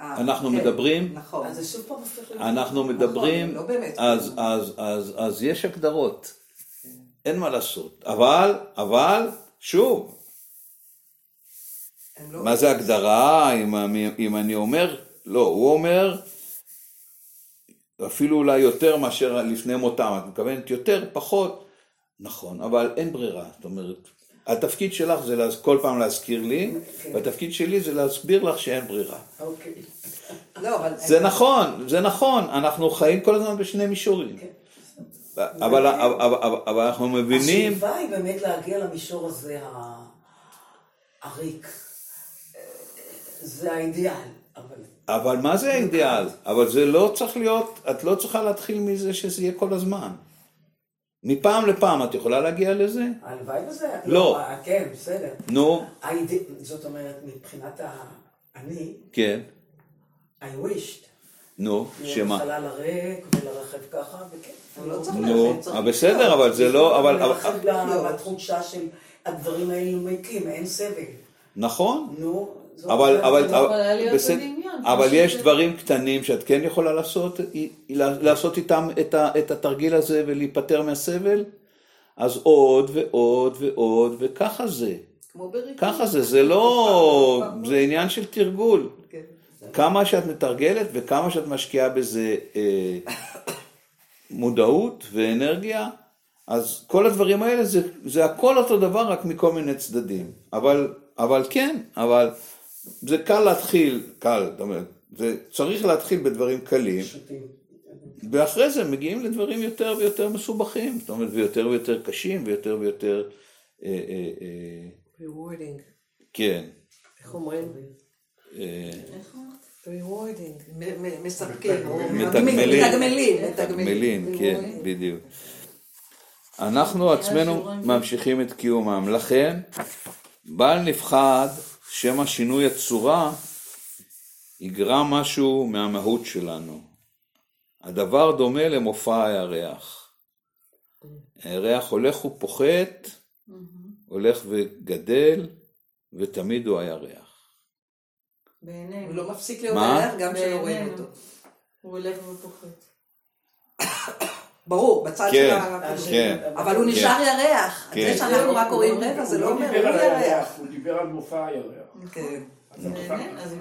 אה, אנחנו כן, מדברים, נכון. אז זה שוב פעם הופך להיות... אנחנו מדברים, לא באמת. אז, אז, אז, אז יש הגדרות. אין מה לעשות. אבל, אבל, שוב, לא- מה זה הגדרה, אם, אני- אם אני אומר, לא, הוא אומר, אפילו אולי יותר מאשר לפני מותם, את מתכוונת יותר, פחות, נכון, אבל אין ברירה, זאת אומרת, התפקיד שלך זה כל פעם להזכיר לי, והתפקיד שלי זה להסביר לך שאין ברירה. אוקיי. [LAUGHS] לא, אבל... זה נכון, זה נכון, אנחנו חיים כל הזמן בשני מישורים. אבל, אבל, אבל, אבל אנחנו מבינים, השאיפה היא באמת להגיע למישור הזה הריק. זה האידיאל, אבל... אבל מה זה האידיאל? אבל זה לא צריך להיות, את לא צריכה להתחיל מזה שזה יהיה כל הזמן. מפעם לפעם את יכולה להגיע לזה? הלוואי וזה... לא. אה, כן, בסדר. נו, האיד... זאת אומרת, מבחינת האני, כן, I wished. נו, שמה? לחלל הריק ולרכב ככה, וכן. לא צריך נו, ללכת, בסדר. אבל זה לא, אבל, אבל, לרכב ל- בתחושה של הדברים האלו מתים, אין סבל. נכון, נו, אבל, אבל, לא בסדר, אבל כמו יש דברים קטנים שאת כן יכולה לעשות, לעשות איתם את, ה, את התרגיל הזה ולהיפטר מהסבל, אז עוד ועוד ועוד, וככה זה, כמו בריקוד. ככה זה, זה לא, זה עניין של תרגול. כן. כמה שאת מתרגלת וכמה שאת משקיעה בזה אה, מודעות ואנרגיה, אז כל הדברים האלה זה, זה הכל אותו דבר רק מכל מיני צדדים. אבל, אבל כן, אבל זה קל להתחיל, קל, זאת אומרת, זה צריך להתחיל בדברים קלים. ואחרי זה מגיעים לדברים יותר ויותר מסובכים, זאת אומרת, ויותר ויותר קשים ויותר ויותר, אה, אה, אה, rewarding. כן. איך אומרים? rewarding. מספקים. מתגמלים. מתגמלים. מתגמלים, כן, בדיוק. אנחנו עצמנו ממשיכים את קיומם. לכן, בל נפחד שמא שינוי הצורה יגרע משהו מהמהות שלנו. הדבר דומה למופע הירח. הירח הולך ופוחת, הולך וגדל, ותמיד הוא הירח. בעינינו. הוא לא מפסיק להיות? הירח גם כשלא רואים. אותו. הוא הולך ופוחת. ברור, בצד כן, של ה... כן. אבל הוא נשאר ירח. כן. זה שאנחנו רק רואים רבע זה לא אומר, הוא על ירח. הוא דיבר על מופע הירח. כן.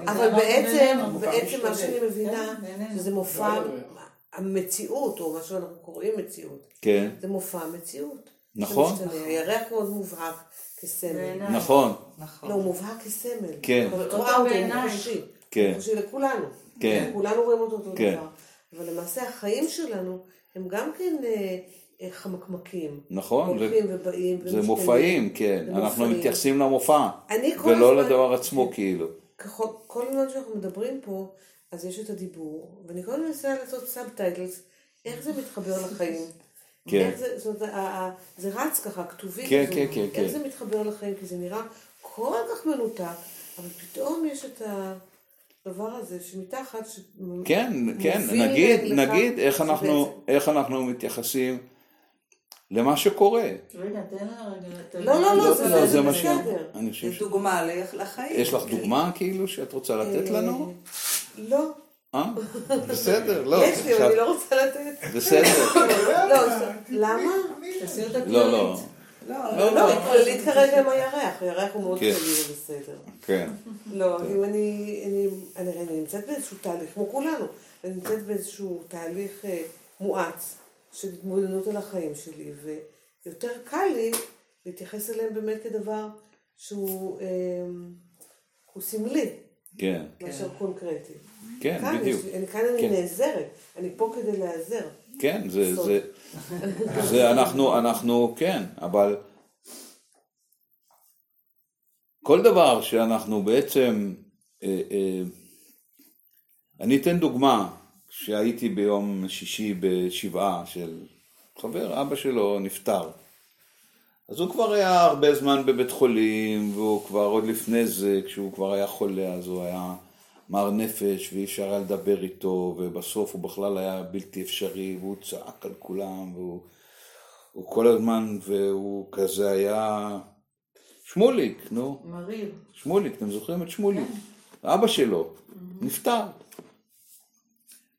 אבל בעצם. בעצם מה. שאני מבינה, כן. שזה מופע לא ירח. המציאות, או מה שאנחנו קוראים מציאות. כן, זה מופע המציאות. נכון. הירח מאוד מובהק כסמל. נכון, נכון. לא, הוא מובהק כסמל. כן. אבל רואה אותו. הוא חושי. כן. הוא חושי לכולנו. כן. כולנו רואים אותו אותו כן. דבר. אבל למעשה החיים שלנו הם גם כן אה, אה, חמקמקים. נכון, ו- הולכים ובאים. זה. מופעים, כן. זה אנחנו. מתייחסים למופע, אני כל ולא הזמן- לדבר עצמו כאילו. ככל, כל הזמן שאנחנו מדברים פה, אז יש את הדיבור, ואני כל הזמן מנסה לעשות subtitles, איך זה מתחבר לחיים. [LAUGHS] כן. זה, זאת אומרת, ה- ה- זה רץ ככה, כתובי כן. כן, כן, איך כן. זה מתחבר לחיים, כי זה נראה כל כך מנותק, אבל פתאום יש את הדבר הזה שמתחת, ש- כן, כן, נגיד, לך נגיד איך אנחנו, איך אנחנו מתייחסים למה שקורה. רגע, תן לה רגע. לא, לא, לא, לא, זה- לא, זה זה מה ש... בסדר. זה ש... דוגמה לחיים. יש לך דוגמה כאילו שאת רוצה לתת לנו? לא, אה? בסדר, לא. יש לי, אני לא רוצה לתת. בסדר. לא, למה? תעשי אותה לא, לא. לא, לא, כללית כרגע עם הירח, הירח הוא מאוד כן. כללי ובסדר. כן. לא, אם אני, אני, אני, אני נמצאת באיזשהו תהליך, כמו כולנו, אני נמצאת באיזשהו תהליך אה, מואץ של התמודדות על החיים שלי, ויותר קל לי להתייחס אליהם באמת כדבר שהוא הוא סמלי, כן. מאשר קונקרטי. כן, בדיוק. כאן אני כן. נעזרת, אני פה כדי להיעזר. כן, זה. זה, זה אנחנו, אנחנו, כן, אבל כל דבר שאנחנו בעצם, אה, אה, אני אתן דוגמה, שהייתי ביום שישי בשבעה של חבר, אבא שלו נפטר. אז הוא כבר היה הרבה זמן בבית חולים, והוא כבר עוד לפני זה, כשהוא כבר היה חולה, אז הוא היה מר נפש, ואי אפשר היה לדבר איתו, ובסוף הוא בכלל היה בלתי אפשרי, והוא צעק על כולם, והוא הוא כל הזמן, והוא כזה היה... שמוליק, נו, מריר. שמוליק, אתם זוכרים את שמוליק? אבא שלו נפטר.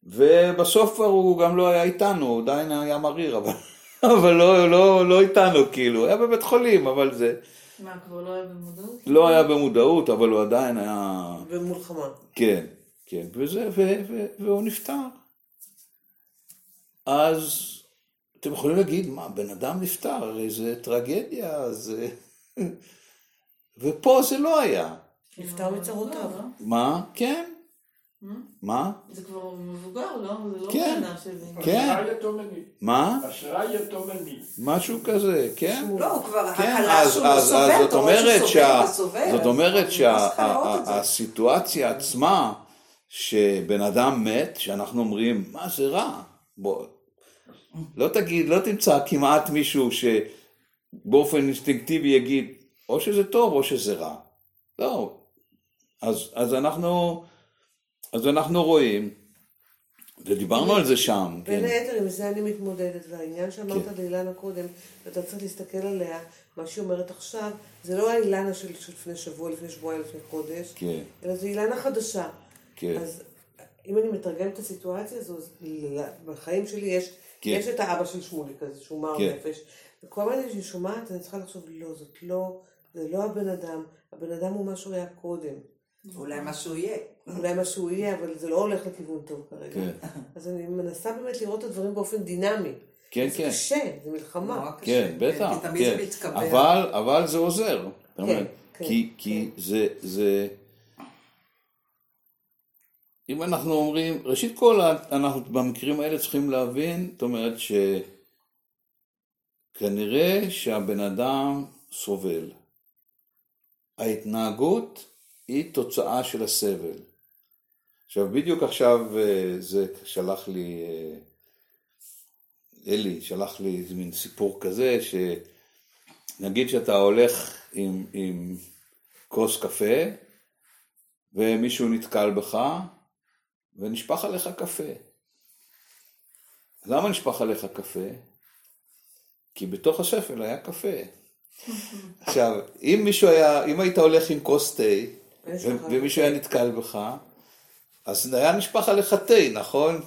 ובסוף כבר הוא גם לא היה איתנו, הוא עדיין היה מריר, אבל, [LAUGHS] אבל לא, לא, לא איתנו, כאילו, היה בבית חולים, אבל זה מה, כבר לא היה במודעות? לא היה במודעות, אבל הוא עדיין היה, במלחמה. כן, כן, וזה, ו, ו, והוא נפטר. אז אתם יכולים להגיד, מה, בן אדם נפטר, הרי זה טרגדיה, זה... [LAUGHS] ופה זה לא היה. נפטר מצרותיו. לא. מה? כן. מה? זה כבר מבוגר, לא? זה לא כן. בנה שלי. כן. אשראי יתומני. מה? אשראי יתומני. משהו כזה, כן? לא, הוא כבר, כן, הקלה אז, שהוא סובל, אתה רואה אומרת, שהוא שה, סובל וסובל, זאת אומרת לא. שהסיטואציה עצמה, שבן אדם מת, שאנחנו אומרים, מה זה רע? בוא, לא תגיד, לא תמצא כמעט מישהו שבאופן אינסטינקטיבי יגיד, או שזה טוב או שזה רע. לא. אז אנחנו, אז אנחנו רואים, ודיברנו על זה שם, בין כן, היתר, עם זה אני מתמודדת, והעניין שאמרת כן. לאילנה קודם, ואתה צריך להסתכל עליה, מה שהיא אומרת עכשיו, זה לא האילנה של לפני שבוע, לפני שבועיים, לפני חודש, כן, אלא זו אילנה חדשה. כן. אז אם אני מתרגמת את הסיטואציה הזו, בחיים שלי יש, כן. יש את האבא של שמולי כזה, שהוא מר כן. נפש, וכל הזמן שאני שומעת, אני צריכה לחשוב, לא, זאת לא, זה לא הבן אדם, הבן אדם הוא מה שהוא היה קודם. אולי מה שהוא יהיה. אולי מה שהוא יהיה, אבל זה לא הולך לכיוון טוב כרגע. כן. [LAUGHS] אז אני מנסה באמת לראות את הדברים באופן דינמי. כן, זה כן. קשה, זה מלחמה. כן, בטח, כי תמיד כן. זה מתקבע. אבל, אבל זה עוזר. אומרת, כן, כי, כי זה, זה... אם אנחנו אומרים, ראשית כל, אנחנו במקרים האלה צריכים להבין, זאת אומרת שכנראה שהבן אדם סובל. ההתנהגות היא תוצאה של הסבל. עכשיו, בדיוק עכשיו אה, זה שלח לי, אה, אלי שלח לי איזה מין סיפור כזה, שנגיד שאתה הולך עם, עם כוס קפה, ומישהו נתקל בך, ונשפך עליך קפה. למה נשפך עליך קפה? כי בתוך הספל היה קפה. [LAUGHS] עכשיו, אם מישהו היה, אם היית הולך עם כוס תה, ומישהו היה נתקל בך, אז היה נשפך עליך תה, נכון?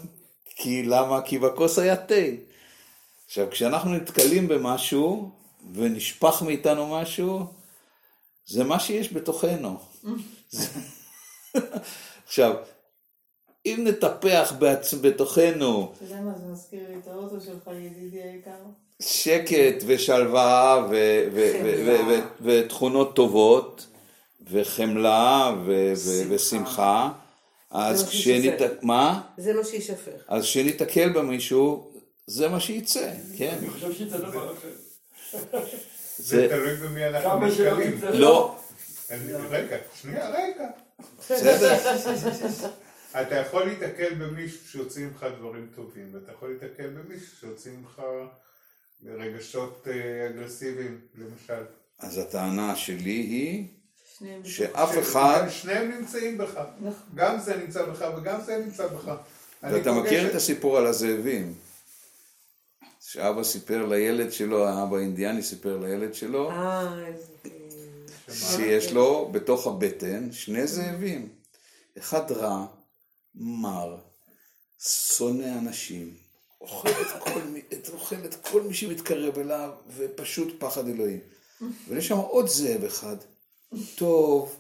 כי למה? כי בכוס היה תה. עכשיו, כשאנחנו נתקלים במשהו, ונשפך מאיתנו משהו, זה מה שיש בתוכנו. [LAUGHS] עכשיו, אם נטפח בעצ... בתוכנו אתה יודע מה זה מזכיר לי את האוטו שלך, ידידי היקר? שקט ושלווה ו- ו- ו- ו- ו- ותכונות טובות וחמלה ו- ו- ושמחה, אז זה מה? זה מה שיישפך. אז כשניתקל במישהו, זה מה שיצא, כן? אני חושב שזה דבר אחר. זה. תלוי במי אנחנו נתקלים. לא, רגע, שנייה, רגע. בסדר. אתה יכול להיתקל במישהו שיוצאים ממך דברים טובים, ואתה יכול להיתקל במישהו שיוצאים ממך רגשות אה, אגרסיביים, למשל. אז הטענה שלי היא שאף ש- אחד, שניהם נמצאים בך. נכון. גם זה נמצא בך וגם זה נמצא בך. ואתה מכיר את הסיפור על הזאבים, שאבא סיפר לילד שלו, האבא האינדיאני סיפר לילד שלו, אה. שיש לו בתוך הבטן שני זאבים. אחד רע, מר, שונא אנשים, אוכל את כל, מי- את- אוכל את כל מי שמתקרב אליו, ופשוט פחד אלוהים. [LAUGHS] ויש שם עוד זאב אחד, טוב,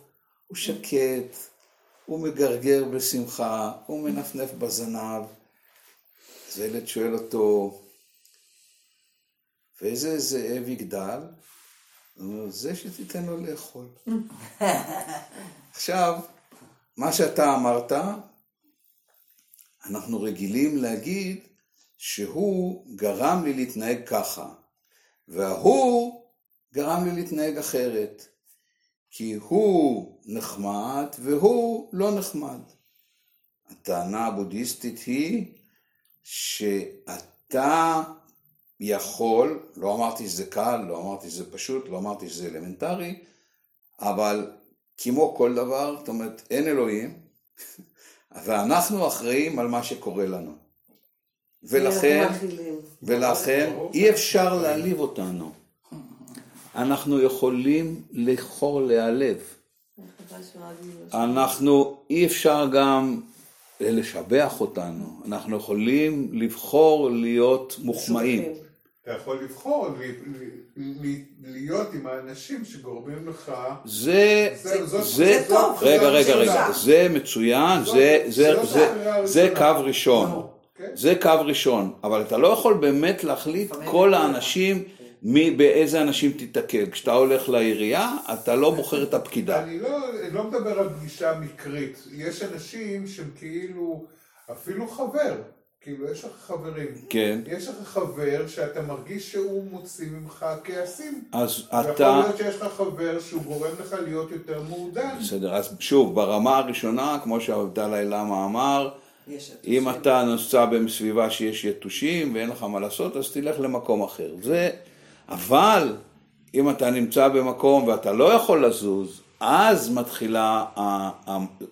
הוא שקט, הוא מגרגר בשמחה, הוא מנפנף בזנב. אז הילד שואל אותו, ואיזה זאב יגדל? הוא אומר, זה שתיתן לו לאכול. [LAUGHS] עכשיו, מה שאתה אמרת, אנחנו רגילים להגיד שהוא גרם לי להתנהג ככה, וההוא גרם לי להתנהג אחרת, כי הוא נחמד והוא לא נחמד. הטענה הבודהיסטית היא שאתה יכול, לא אמרתי שזה קל, לא אמרתי שזה פשוט, לא אמרתי שזה אלמנטרי, אבל כמו כל דבר, זאת אומרת, אין אלוהים, [LAUGHS] ואנחנו אחראים על מה שקורה לנו. ולכן. ולכן אי אפשר להעליב אותנו. אנחנו יכולים לבחור להיעלב. אנחנו, אי אפשר גם לשבח אותנו. אנחנו יכולים לבחור להיות מוחמאים. אתה יכול לבחור ל- ל- ל- להיות עם האנשים שגורמים לך... זה, זה- זאת- זה, זה טוב, רגע, רגע. רגע, זה מצוין, זאת- זה. קו ראשון. כן. זה קו ראשון, אבל אתה לא יכול באמת להחליט כל האנשים, מי, באיזה אנשים תיתקל. כשאתה הולך לעירייה, אתה לא בוחר את הפקידה. אני לא, לא מדבר על פגישה מקרית. יש אנשים שהם כאילו, אפילו חבר, כאילו יש לך חברים. כן. יש לך חבר שאתה מרגיש שהוא מוציא ממך כעסים. אז אתה, להיות שיש לך חבר שהוא גורם לך להיות יותר מעודן. בסדר, אז שוב, ברמה הראשונה, כמו שהדלאי לאמה אמר, אם אתה נוסע בסביבה שיש יתושים ואין לך מה לעשות, אז תלך למקום אחר. זה, אבל אם אתה נמצא במקום ואתה לא יכול לזוז, אז מתחילה,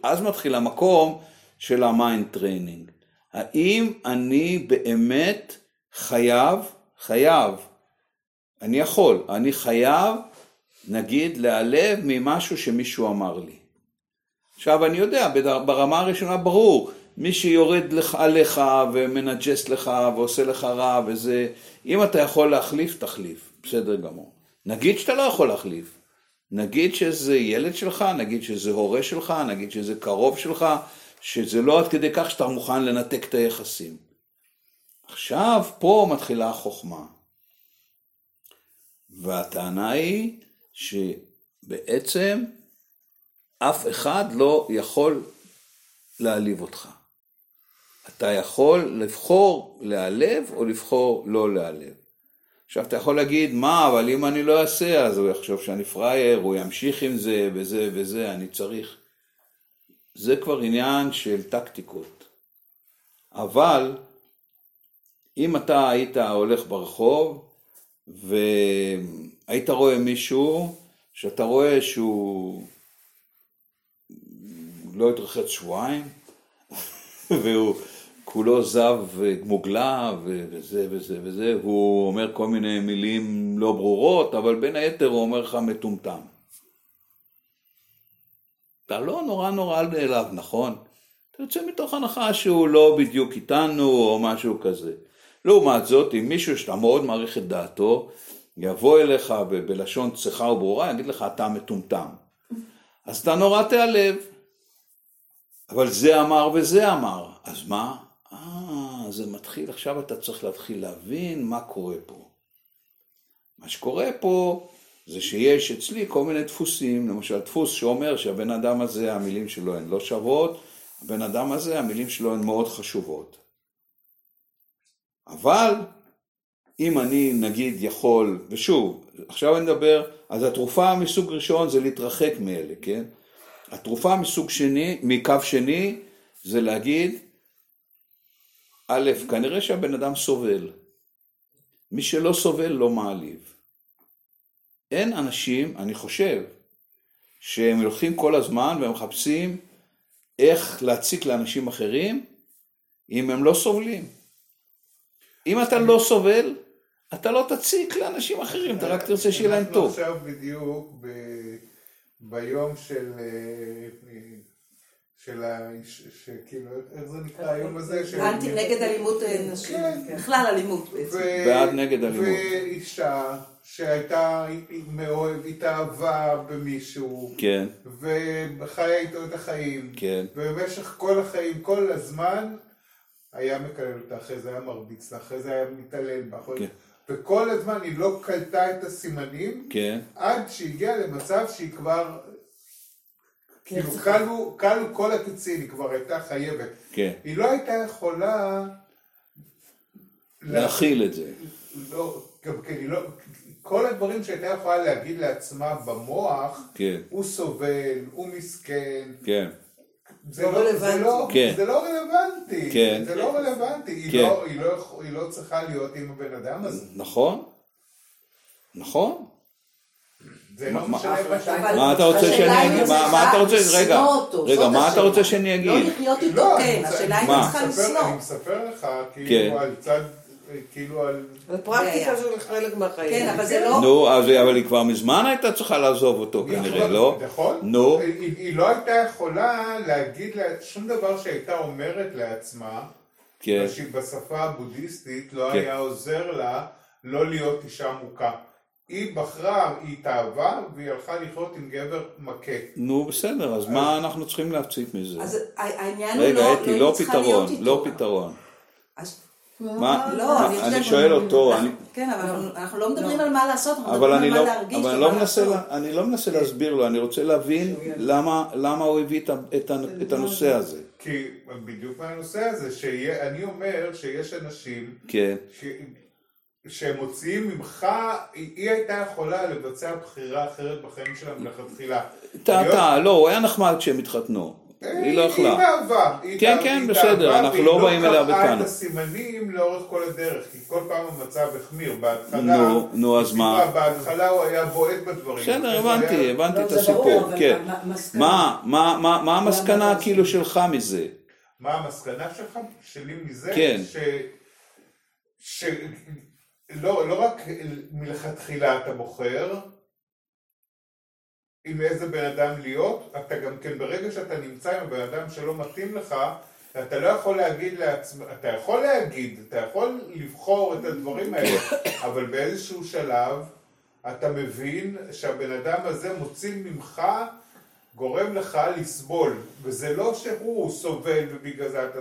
אז מתחיל המקום של ה mind training. האם אני באמת חייב, חייב, אני יכול, אני חייב, נגיד, להיעלב ממשהו שמישהו אמר לי. עכשיו אני יודע, ברמה הראשונה ברור, מי שיורד לך עליך ומנג'ס לך ועושה לך רע וזה, אם אתה יכול להחליף, תחליף, בסדר גמור. נגיד שאתה לא יכול להחליף, נגיד שזה ילד שלך, נגיד שזה הורה שלך, נגיד שזה קרוב שלך, שזה לא עד כדי כך שאתה מוכן לנתק את היחסים. עכשיו, פה מתחילה החוכמה. והטענה היא שבעצם אף אחד לא יכול להעליב אותך. אתה יכול לבחור להיעלב או לבחור לא להיעלב. עכשיו אתה יכול להגיד, מה, אבל אם אני לא אעשה, אז הוא יחשוב שאני פראייר, הוא ימשיך עם זה וזה וזה, אני צריך. זה כבר עניין של טקטיקות. אבל אם אתה היית הולך ברחוב והיית רואה מישהו שאתה רואה שהוא לא התרחץ שבועיים [LAUGHS] והוא כולו זב ומוגלה וזה וזה וזה, הוא אומר כל מיני מילים לא ברורות, אבל בין היתר הוא אומר לך מטומטם. אתה לא נורא נורא נעלב, נכון? אתה יוצא מתוך הנחה שהוא לא בדיוק איתנו או משהו כזה. לעומת זאת, אם מישהו שאתה מאוד מעריך את דעתו, יבוא אליך בלשון צחה וברורה, יגיד לך אתה מטומטם. אז אתה נורא תיעלב. אבל זה אמר וזה אמר, אז מה? זה מתחיל, עכשיו אתה צריך להתחיל להבין מה קורה פה. מה שקורה פה זה שיש אצלי כל מיני דפוסים, למשל דפוס שאומר שהבן אדם הזה, המילים שלו הן לא שוות, הבן אדם הזה, המילים שלו הן מאוד חשובות. אבל אם אני נגיד יכול, ושוב, עכשיו אני מדבר, אז התרופה מסוג ראשון זה להתרחק מאלה, כן? התרופה מסוג שני, מקו שני, זה להגיד, א', כנראה שהבן אדם סובל. מי שלא סובל לא מעליב. אין אנשים, אני חושב, שהם הולכים כל הזמן ומחפשים איך להציק לאנשים אחרים אם הם לא סובלים. אם אתה לא סובל, אתה לא תציק לאנשים אחרים, אתה רק תרצה שיהיה להם טוב. אנחנו עכשיו בדיוק. ביום של, אה, של האיש, שכאילו, איך זה נקרא היום הזה? של- אנטי נגד אלימות אה, נשים, כן. בכלל אלימות בעצם. בעד נגד אלימות. ואישה שהייתה, מאוהב, התאהבה במישהו, כן, וחיה איתו את החיים, כן. ובמשך כל החיים, כל הזמן, היה מקלל אותה, אחרי זה היה מרביץ לה, אחרי זה היה מתעלל בה, כן. וכל הזמן היא לא קלטה את הסימנים, כן, עד שהגיעה למצב שהיא כבר, כאילו כלו, כלו כל הקיצין, היא כבר הייתה חייבת. כן. היא לא הייתה יכולה... להכיל את זה. לא, גם כן, היא לא... כל הדברים שהייתה יכולה להגיד לעצמה במוח, כן, הוא סובל, הוא מסכן, כן. זה לא לא, זה רלוונטי. לא, כן. זה לא רלוונטי, כן. זה לא רלוונטי, היא, כן. לא, היא, לא, היא לא צריכה להיות עם הבן אדם הזה, נכון? נכון? זה מה- לא מה- אתה רוצה שאני אם אגיד? מה- אתה רוצה? רגע, רגע, מה אתה. רוצה שאני אגיד? לא לחיות איתו, לא, כן, השאלה אם צריכה לשנוא. אני מספר לך, כן. כאילו, על צד, כאילו על... על פרקטיקה בעיה. של חלק מהחיים. כן, אבל זה לא... נו, אז אבל היא כבר מזמן הייתה צריכה לעזוב אותו כנראה, לא? נכון? נו. היא, לא הייתה יכולה להגיד לה שום דבר שהייתה אומרת לעצמה, כן, בש- בשפה הבודהיסטית לא כן. היה עוזר לה לא להיות אישה מוכה. היא בחרה, היא התאהבה, והיא הלכה לחיות עם גבר מכה. נו בסדר, אז מה אנחנו צריכים להפציץ מזה? אז העניין הוא רגע, לא... אתי, לא צריכה פתרון. לא פתרון. אז- מה? לא, אני אני. שואל אותו, אני- כן, אבל אנחנו- לא מדברים על מה לעשות, אנחנו אבל מדברים אני על מה לא, להרגיש אבל אני ומה לא מנסה, לעשות. לה- אני לא מנסה להסביר לו, אני רוצה להבין למה למה הוא הביא את הנושא הזה. כי בדיוק מהנושא הזה, שאני אומר שיש אנשים כן, ש... שהם מוציאים ממך, היא היא הייתה יכולה לבצע בחירה אחרת בחיים שלה מלכתחילה. טעתה, לא, הוא היה נחמד כשהם התחתנו. היא לא היא יכלה. היא כן, התאהבה, כן, היא בסדר, אנחנו והיא לא באים אליה קראה בטענות. את הסימנים לאורך כל הדרך, כי כל פעם המצב החמיר. בהתחלה, נו, נו, אז היא מה? בהתחלה הוא היה בועט בדברים. בסדר, הבנתי, הבנתי לא, את הסיפור, כן. מה- המסקנה- כאילו שלך מזה? מה המסקנה שלך, שלי מזה? כן. לא, לא רק מלכתחילה אתה בוחר עם איזה בן אדם להיות, אתה גם כן ברגע שאתה נמצא עם הבן אדם שלא מתאים לך, אתה לא יכול להגיד לעצמך, אתה יכול להגיד, אתה יכול לבחור את הדברים האלה, אבל באיזשהו שלב אתה מבין שהבן אדם הזה מוציא ממך, גורם לך לסבול, וזה לא שהוא סובל ובגלל זה אתה...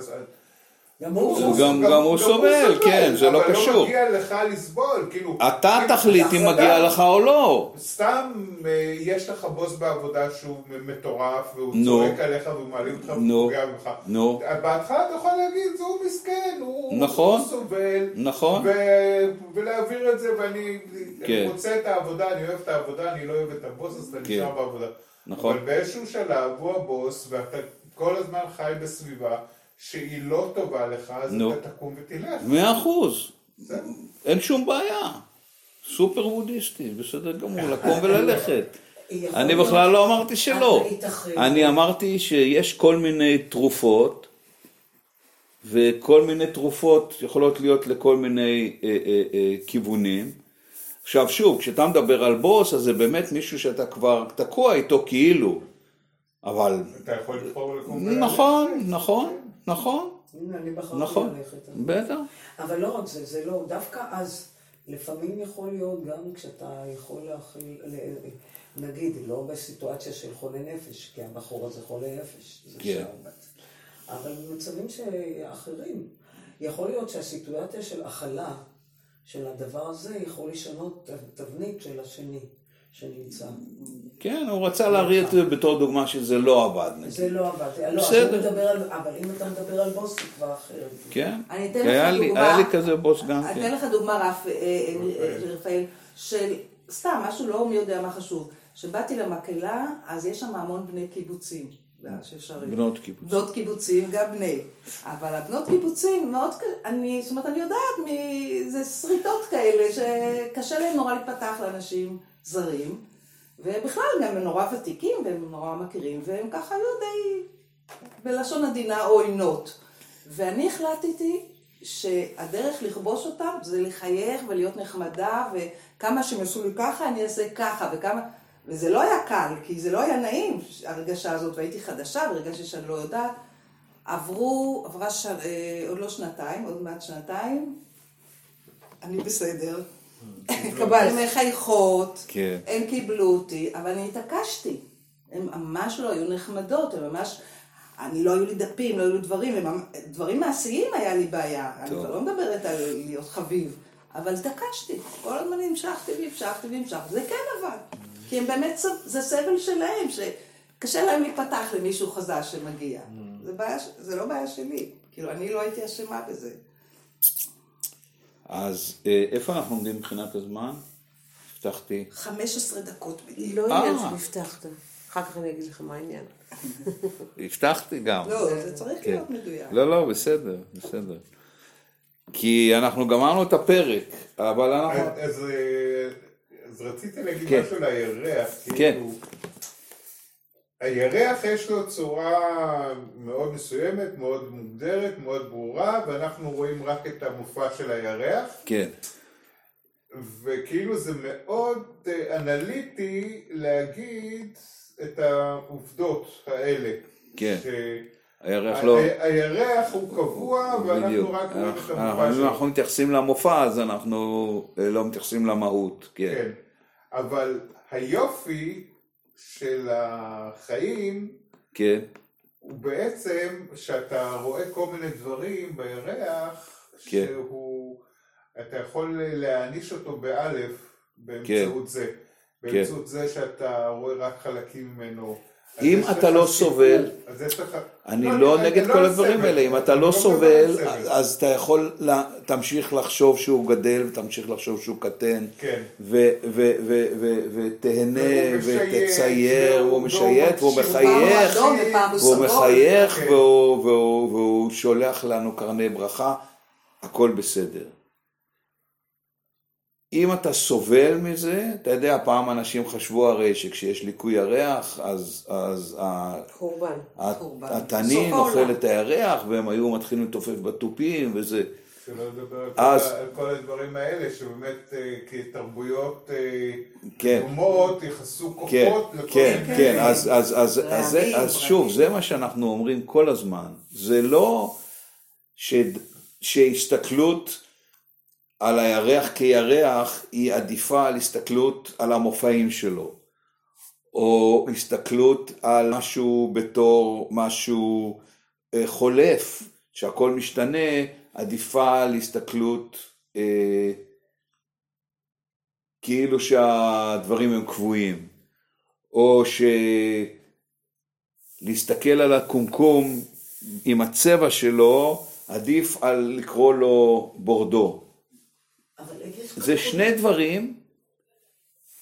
גם הוא גם- גם הוא סובל, כן, זה לא אבל קשור. לא מגיע לך לסבול, כאילו... אתה תחליט אם מגיע לך או לא. סתם אה, יש לך בוס בעבודה שהוא מטורף, והוא נו. צועק עליך והוא מעלים אותך נו. ופוגע בך. נו. בהתחלה אתה יכול להגיד, זה הוא מסכן, הוא נכון. הוא סובל. נכון. ו- ולהעביר את זה, ואני כן. אני מוצא את העבודה, אני אוהב את העבודה, אני לא אוהב את הבוס, אז אתה כן. נשאר בעבודה. נכון. אבל באיזשהו שלב הוא הבוס, ואתה כל הזמן חי בסביבה שהיא לא טובה לך, אז נו. אתה תקום ותלך. מאה אחוז. זהו. אין שום בעיה. סופר בודהיסטי, בסדר גמור, לקום וללכת. אני בכלל לא אמרתי שלא. אני אמרתי שיש כל מיני תרופות, וכל מיני תרופות יכולות להיות לכל מיני אה, אה, אה, כיוונים. עכשיו שוב, כשאתה מדבר על בוס, אז זה באמת מישהו שאתה כבר תקוע איתו כאילו. אבל אתה יכול לבחור לקום וללכת. נכון, נכון, נכון, הנה, אני בחרתי נכון, ללכת. בטח. אבל לא רק זה, זה לא, דווקא אז, לפעמים יכול להיות גם כשאתה יכול להכיל, נגיד, לא בסיטואציה של חולה נפש, כי הבחור הזה חולה נפש, זה כן. אבל במצבים אחרים, יכול להיות שהסיטואציה של הכלה של הדבר הזה יכול לשנות את התבנית של השני שנמצא. כן, הוא רצה להראי את זה בתור דוגמה שזה לא עבד. זה לא עבד. לא, בסדר. אבל אם אתה מדבר על בוס, זה כבר אחרת. כן, היה לי- כזה בוס גם אני כן. אתן לך דוגמה, רף, אה, אה, רפאל, של סתם, משהו לא מי יודע מה חשוב. כשבאתי למקהלה, אז יש שם המון בני קיבוצים. ששרים. בנות קיבוץ. בנות קיבוצים, גם בני. אבל הבנות קיבוצים מאוד, אני, זאת אומרת, אני יודעת, מ... זה שריטות כאלה, שקשה להם נורא להתפתח לאנשים זרים, ובכלל גם הם נורא ותיקים, והם נורא מכירים, והם ככה היו די, בלשון עדינה, עוינות. ואני החלטתי שהדרך לכבוש אותם זה לחייך ולהיות נחמדה, וכמה שהם יעשו לי ככה, אני אעשה ככה, וכמה... וזה לא היה קל, כי זה לא היה נעים, הרגשה הזאת, והייתי חדשה, והרגשתי שאני לא יודעת. עברו, עברה ש... אה, עוד לא שנתיים, עוד מעט שנתיים, אני בסדר. הן מחייכות, כן. הם קיבלו אותי, אבל אני התעקשתי. הן ממש לא היו נחמדות, הן ממש... אני לא היו לי דפים, לא היו לי דברים, הם, דברים מעשיים היה לי בעיה. אני טוב. כבר לא מדברת על להיות חביב, אבל התעקשתי. כל הזמן המשכתי והמשכתי והמשכתי. זה כן עבד. כי הם באמת, זה סבל שלהם, שקשה להם להיפתח למישהו חדש שמגיע. זה, בעיה, זה לא בעיה שלי. כאילו, אני לא הייתי אשמה בזה. אז אה, איפה אנחנו עומדים מבחינת הזמן? הבטחתי. 15 דקות בדיוק. לא עניין אה. שהבטחת. אחר כך אני אגיד לך מה העניין. [LAUGHS] הבטחתי גם. לא, זה צריך כן. להיות מדויק. לא, לא, בסדר, בסדר. כי אנחנו גמרנו את הפרק, אבל אנחנו... אז- אז אה, רציתי להגיד כן. משהו על הירח. כן. כאילו, הירח יש לו צורה מאוד מסוימת, מאוד מוגדרת, מאוד ברורה, ואנחנו רואים רק את המופע של הירח, כן, וכאילו זה מאוד אה, אנליטי להגיד את העובדות האלה. כן. ש- הירח לא... הירח הוא קבוע, ואנחנו בדיוק. רק רואים את המופע אם שלו. אנחנו מתייחסים למופע, אז אנחנו אה, לא מתייחסים למהות, כן. כן, אבל היופי של החיים כן, הוא בעצם שאתה רואה כל מיני דברים בירח, כן. שהוא, אתה יכול להעניש אותו באלף באמצעות כן. זה, באמצעות זה שאתה רואה רק חלקים ממנו. אם אתה לא סובל. אני לא נגד אני כל על הדברים האלה, אם אתה לא מדבר סובל. אז אתה יכול, תמשיך לחשוב שהוא גדל, ותמשיך לחשוב שהוא קטן, כן. ותהנה, ותצייר, והוא- משייט, והוא מחייך, והוא. מחייך, כן. והוא שולח לנו קרני ברכה, הכל בסדר. אם אתה סובל מזה, אתה יודע, פעם אנשים חשבו הרי שכשיש ליקוי ירח, אז, אז חורבן. חורבן. התנין אוכל. את הירח, והם היו מתחילים לתופף בתופים, וזה... שלא לדבר על אז- כל הדברים האלה, שבאמת אה, כתרבויות אה, כן. דומות יחסו כן, כוחות לכל כן, מיני- כן, אז, אז, אז, אז, זה- רעמים, אז שוב. זה מה שאנחנו אומרים כל הזמן. זה לא ש, שהסתכלות על הירח כירח היא עדיפה על הסתכלות על המופעים שלו, או הסתכלות על משהו בתור משהו אה, חולף, שהכל משתנה, עדיפה על הסתכלות אה, כאילו שהדברים הם קבועים, או שלהסתכל על הקומקום עם הצבע שלו, עדיף על לקרוא לו בורדו. זה שני דברים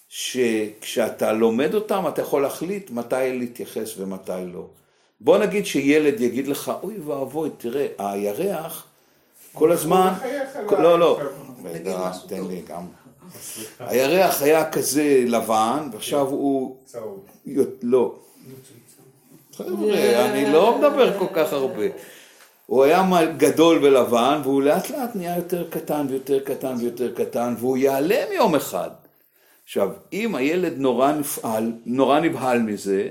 שכשאתה לומד אותם אתה יכול להחליט מתי להתייחס ומתי לא. בוא נגיד שילד יגיד לך, אוי ואבוי, תראה, הירח כל הזמן. לא, לא, רגע, תן. לי גם. הירח היה כזה לבן, ועכשיו הוא, צהוב. לא. חבר'ה, אני לא מדבר כל כך הרבה. הוא היה גדול ולבן, והוא לאט לאט נהיה יותר קטן ויותר קטן ויותר קטן, והוא ייעלם יום אחד. עכשיו, אם הילד נורא נפעל, נורא נבהל מזה,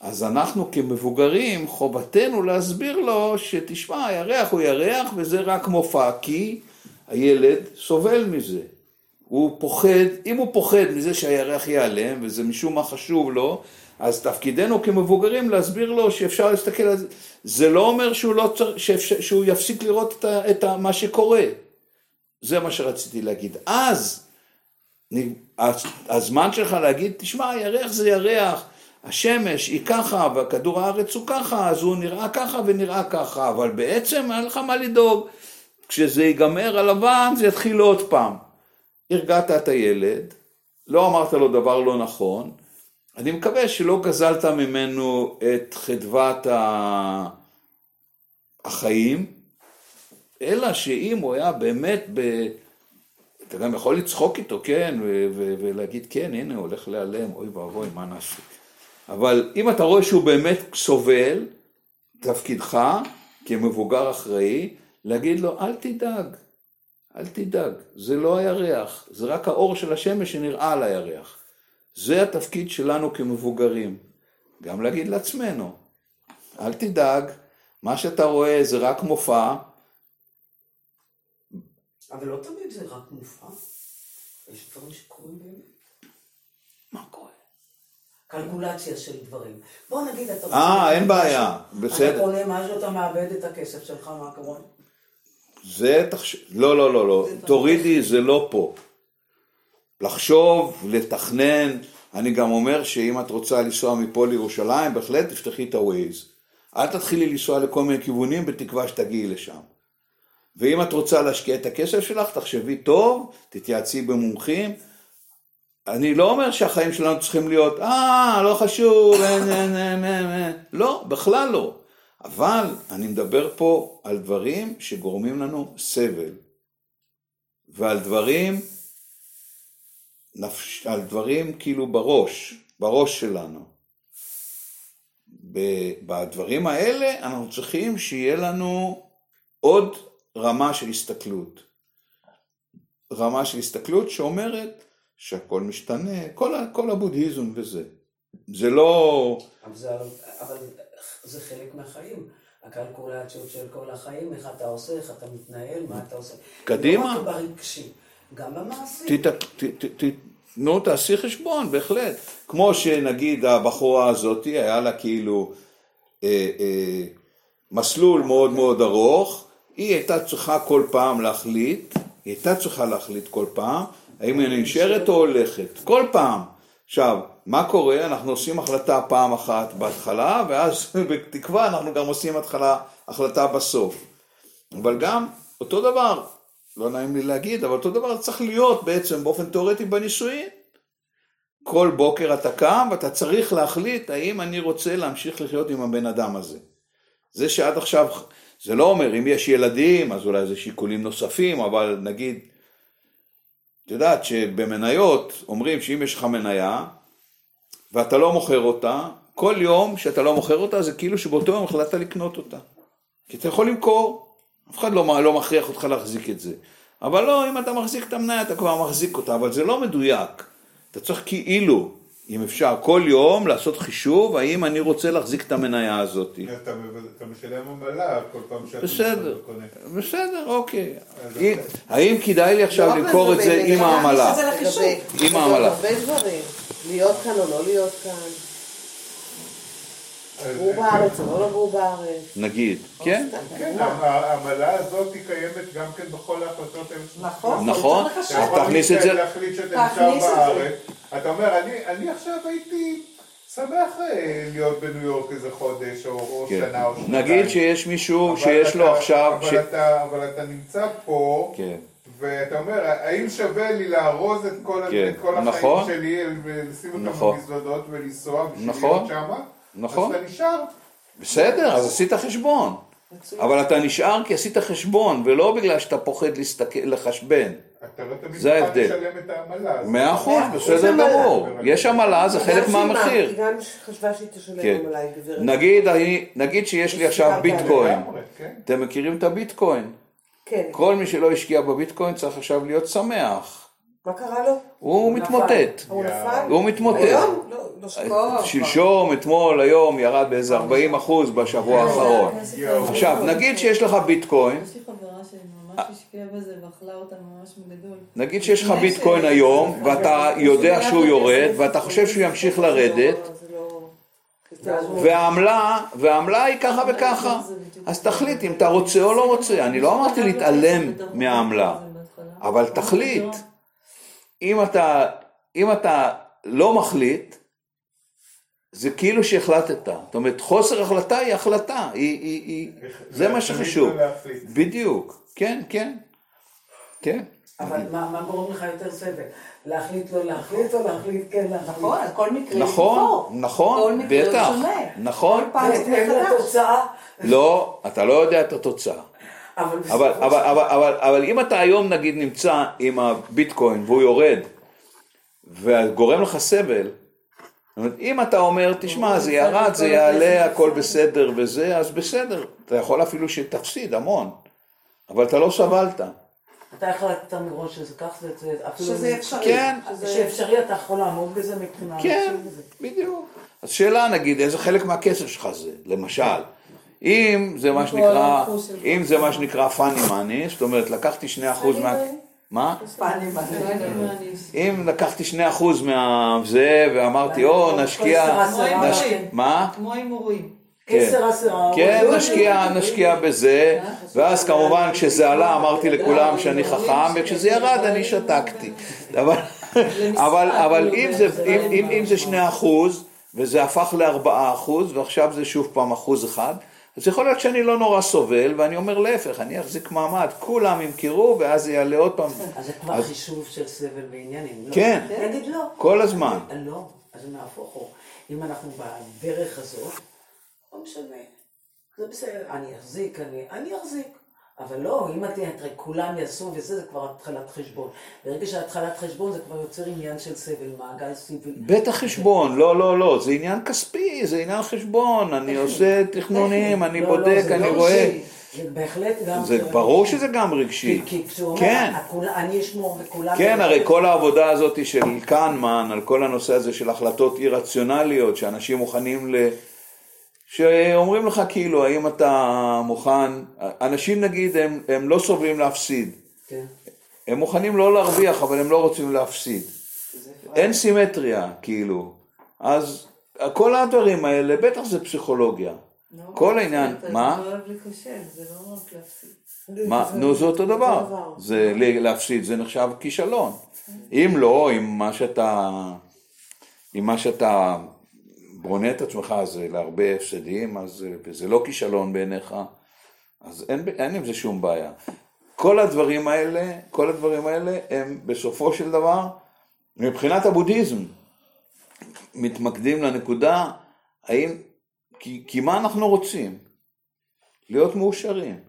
אז אנחנו כמבוגרים, חובתנו להסביר לו שתשמע, הירח הוא ירח וזה רק מופע, כי הילד סובל מזה. הוא פוחד, אם הוא פוחד מזה שהירח ייעלם, וזה משום מה חשוב לו, אז תפקידנו כמבוגרים להסביר לו שאפשר להסתכל על זה. זה לא אומר שהוא, לא צר... שאפשר... שהוא יפסיק לראות את, ה... את ה... מה שקורה. זה מה שרציתי להגיד. אז הז- הזמן שלך להגיד, תשמע, ירח זה ירח, השמש היא ככה, וכדור הארץ הוא ככה, אז הוא נראה ככה ונראה ככה, אבל בעצם אין לך מה לדאוג. כשזה ייגמר הלבן, זה יתחיל עוד פעם. הרגעת את הילד, לא אמרת לו דבר לא נכון, אני מקווה שלא גזלת ממנו את חדוות. החיים, אלא שאם הוא היה באמת ב... אתה גם יכול לצחוק איתו, כן, ולהגיד, כן, הנה, הוא הולך להיעלם, אוי ואבוי, מה נעשה? אבל אם אתה רואה שהוא באמת סובל, תפקידך, כמבוגר אחראי, להגיד לו, אל תדאג, אל תדאג, זה לא הירח, זה רק האור של השמש שנראה על הירח. זה התפקיד שלנו כמבוגרים. גם להגיד לעצמנו, אל תדאג, מה שאתה רואה זה רק מופע, אבל לא תמיד זה רק מופע. יש דברים שקורים באמת. מה קורה? קלקולציה של דברים. בוא נגיד, אתה... אה, אין בעיה, אתה בסדר. קונה משהו, אתה מאבד את הכסף שלך, מה קורה? זה תחשב... לא, לא, לא, לא. תורידי, זה לא פה. לחשוב, לתכנן. אני גם אומר שאם את רוצה לנסוע מפה לירושלים, בהחלט תפתחי את ה-Waze. אל תתחילי לנסוע לכל מיני כיוונים בתקווה שתגיעי לשם. ואם את רוצה להשקיע את הכסף שלך, תחשבי טוב, תתייעצי במומחים. אני לא אומר שהחיים שלנו צריכים להיות, אה, לא חשוב, אין, אין, אין, אין, אין. לא, בכלל לא. אבל אני מדבר פה על דברים שגורמים לנו סבל. ועל דברים, נפש, על דברים כאילו בראש, בראש שלנו. בדברים האלה אנחנו צריכים שיהיה לנו עוד רמה של הסתכלות. רמה של הסתכלות שאומרת שהכל משתנה, כל, כל הבודהיזם וזה. זה לא... אבל זה, אבל זה חלק מהחיים. הקלקולציות של כל החיים, איך אתה עושה, איך אתה מתנהל, מה אתה עושה. קדימה. לא רק ברגשי, גם במעשי. ת, ת, ת, ת, נו, תעשי חשבון, בהחלט. כמו שנגיד הבחורה הזאת, היה לה כאילו אה, אה, מסלול מאוד מאוד ארוך, היא הייתה צריכה כל פעם להחליט, היא הייתה צריכה להחליט כל פעם, האם היא נשארת או הולכת, כל פעם. עכשיו, מה קורה? אנחנו עושים החלטה פעם אחת בהתחלה, ואז [LAUGHS] בתקווה אנחנו גם עושים התחלה, החלטה בסוף. אבל גם אותו דבר, לא נעים לי להגיד, אבל אותו דבר צריך להיות בעצם באופן תיאורטי בנישואין. כל בוקר אתה קם ואתה צריך להחליט האם אני רוצה להמשיך לחיות עם הבן אדם הזה. זה שעד עכשיו, זה לא אומר אם יש ילדים אז אולי זה שיקולים נוספים, אבל נגיד, את יודעת שבמניות אומרים שאם יש לך מניה ואתה לא מוכר אותה, כל יום שאתה לא מוכר אותה זה כאילו שבאותו יום החלטת לקנות אותה. כי אתה יכול למכור, אף אחד לא, לא מכריח אותך להחזיק את זה. אבל לא, אם אתה מחזיק את המניה אתה כבר מחזיק אותה, אבל זה לא מדויק. אתה צריך כאילו, אם אפשר, כל יום לעשות חישוב האם אני רוצה להחזיק את המניה הזאת. אתה אתה משלם עמלה כל פעם שאתה בסדר, קונה. בסדר, אוקיי. אם- האם כדאי לי עכשיו לא, למכור את זה עם העמלה? עם העמלה. להיות כאן או לא להיות כאן. לגור בארץ או לא לגור בארץ. נגיד, כן? כן, העמלה הזאת היא קיימת גם כן בכל ההחלטות האלה. נכון. נכון, אז תכניס את זה, להחליט שאתה נשאר תכניס את זה. בארץ. אתה אומר, אני, אני עכשיו הייתי שמח אה, להיות בניו יורק איזה חודש או, כן. שנה או שנתיים. נגיד שיש מישהו שיש לו עכשיו, אבל, ש- אתה, אבל אתה נמצא פה, כן. ואתה אומר, האם שווה לי לארוז את כל, כן, את כל החיים נכון. שלי ולשים אותם נכון. במזוודות ולנסוע בשביל נכון. להיות שמה? נכון. אז אתה נשאר. בסדר, אז עשית חשבון. אבל אתה נשאר כי עשית חשבון, ולא בגלל שאתה פוחד להסתכל, לחשבן. אתה לא תמיד זה ההבדל. לשלם את העמלה. מאה אחוז, בסדר עמלה. גמור. יש עמלה, זה חלק מהמחיר. היא גם חשבה שהיא תשלם כן. עליי, גברת. נגיד, אני- נגיד שיש לי עכשיו. ביטקוין. כן. אתם מכירים את הביטקוין? כן. כל מי שלא השקיע בביטקוין צריך עכשיו להיות שמח. מה קרה לו? הוא מתמוטט. הוא. נפל? הוא מתמוטט. היום? לא, לא. שלשום, אתמול, היום, ירד באיזה 40 אחוז בשבוע האחרון. עכשיו, נגיד שיש לך ביטקוין, יש לי חברה שממש השקיעה בזה ואכלה אותה ממש בגדול. נגיד שיש לך ביטקוין היום, ואתה יודע שהוא יורד, ואתה חושב שהוא ימשיך לרדת, לא... לא- והעמלה, והעמלה היא ככה וככה. אז תחליט אם אתה רוצה או לא רוצה. אני לא אמרתי להתעלם מהעמלה, אבל תחליט. אם אתה, אם אתה לא מחליט, זה כאילו שהחלטת. זאת אומרת, חוסר החלטה היא החלטה, היא, היא, היא, זה מה שחשוב. להחליט. בדיוק, כן, כן, כן. אבל מה מה גורם לך יותר סבל? להחליט לא להחליט או להחליט כן להחליט? נכון, כל מקרה נכון. כל נכון, מקרה הוא בטח, שונה. נכון. כל פעם מחדש. לתוצאה, לא, אתה לא יודע את התוצאה. אבל אבל, אבל, אבל, אבל אם אתה היום נגיד נמצא עם הביטקוין והוא יורד וגורם לך סבל, זאת אומרת, אם אתה אומר, תשמע, זה ירד, זה יעלה, הכל בסדר וזה, אז בסדר. אתה יכול אפילו שתפסיד המון, אבל אתה לא סבלת. אתה החלטת מראש שזה כך, זה- אפילו... שזה אפשרי. כן. שאפשרי, אתה יכול לעמוד בזה מבחינה... כן. בדיוק. אז שאלה נגיד, איזה חלק מהכסף שלך זה, למשל. אם זה מה שנקרא. אם זה מה שנקרא funny money, זאת אומרת לקחתי 2% מה... מה? פאני מלא. אם לקחתי 2% מהזה ואמרתי, או נשקיע... עשרה, עשרה. נש- מה? כמו הימורים. כן. כן, נשקיע, נשקיע בזה, ואז כמובן כשזה עלה אמרתי לכולם שאני חכם, וכשזה ירד אני שתקתי. אבל, אבל, אבל אם זה, אם, אם, אם זה שני אחוז, וזה הפך לארבעה אחוז, ועכשיו זה שוב פעם אחוז אחד, אז יכול להיות שאני לא נורא סובל, ואני אומר להפך, אני אחזיק מעמד, כולם ימכרו, ואז זה יעלה עוד פעם. אז זה כבר חישוב של סבל ועניינים. לא? כן. נגיד לא. כל הזמן. לא, אז נהפוך הוא. אם אנחנו בדרך הזאת, לא משנה. זה בסדר, אני אחזיק, אני, אני אחזיק. אבל לא, אם את תראה, כולם יעשו וזה, זה כבר התחלת חשבון. ברגע שהתחלת חשבון זה כבר יוצר עניין של סבל, מעגל סבל. בטח חשבון, לא, לא, לא, זה עניין כספי, זה עניין חשבון, אני עושה תכנונים, אני לא, לא, בודק, אני לא רואה. זה בהחלט גם... זה ברור שזה גם רגשי. כי כשהוא אומר, כן. "הכול- אני אשמור וכולם... כן, הרי כל העבודה הזאת של קהנמן, על כל הנושא הזה של החלטות אי-רציונליות, שאנשים מוכנים ל... שאומרים לך כאילו, האם אתה מוכן... אנשים נגיד, הם, הם לא סובלים להפסיד. כן. הם מוכנים לא להרוויח, אבל הם לא רוצים להפסיד. אין סימטריה, כאילו. אז כל הדברים האלה, בטח זה פסיכולוגיה. כל העניין, מה? אתה אוהב להיכשל, זה לא רק להפסיד. מה, נו זה אותו דבר, זה להפסיד זה נחשב כישלון. אם לא, אם מה שאתה, אם מה שאתה בונה את עצמך זה להרבה הפסדים, אז וזה לא כישלון בעיניך, אז אין, אין עם זה שום בעיה. כל הדברים האלה, כל הדברים האלה הם בסופו של דבר, מבחינת הבודהיזם, מתמקדים לנקודה, האם, כי, כי מה אנחנו רוצים? להיות מאושרים.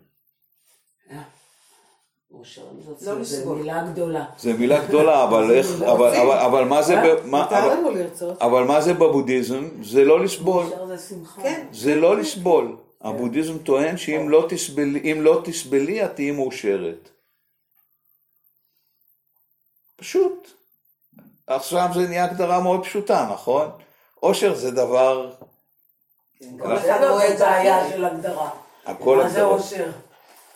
מאושרים לא זה. מילה גדולה. זה מילה גדולה, אבל איך, אבל, אבל, אבל מה זה, מה- מותר אבל- מה זה בבודהיזם? זה לא לסבול, זה. כן. זה לא לסבול. הבודהיזם טוען שאם לא תסבלי, אם לא תסבלי, את תהיי מאושרת. פשוט. עכשיו זה נהיה הגדרה מאוד פשוטה, נכון? אושר זה דבר, כל אחד רואה בעיה. של הגדרה. מה זה. אושר?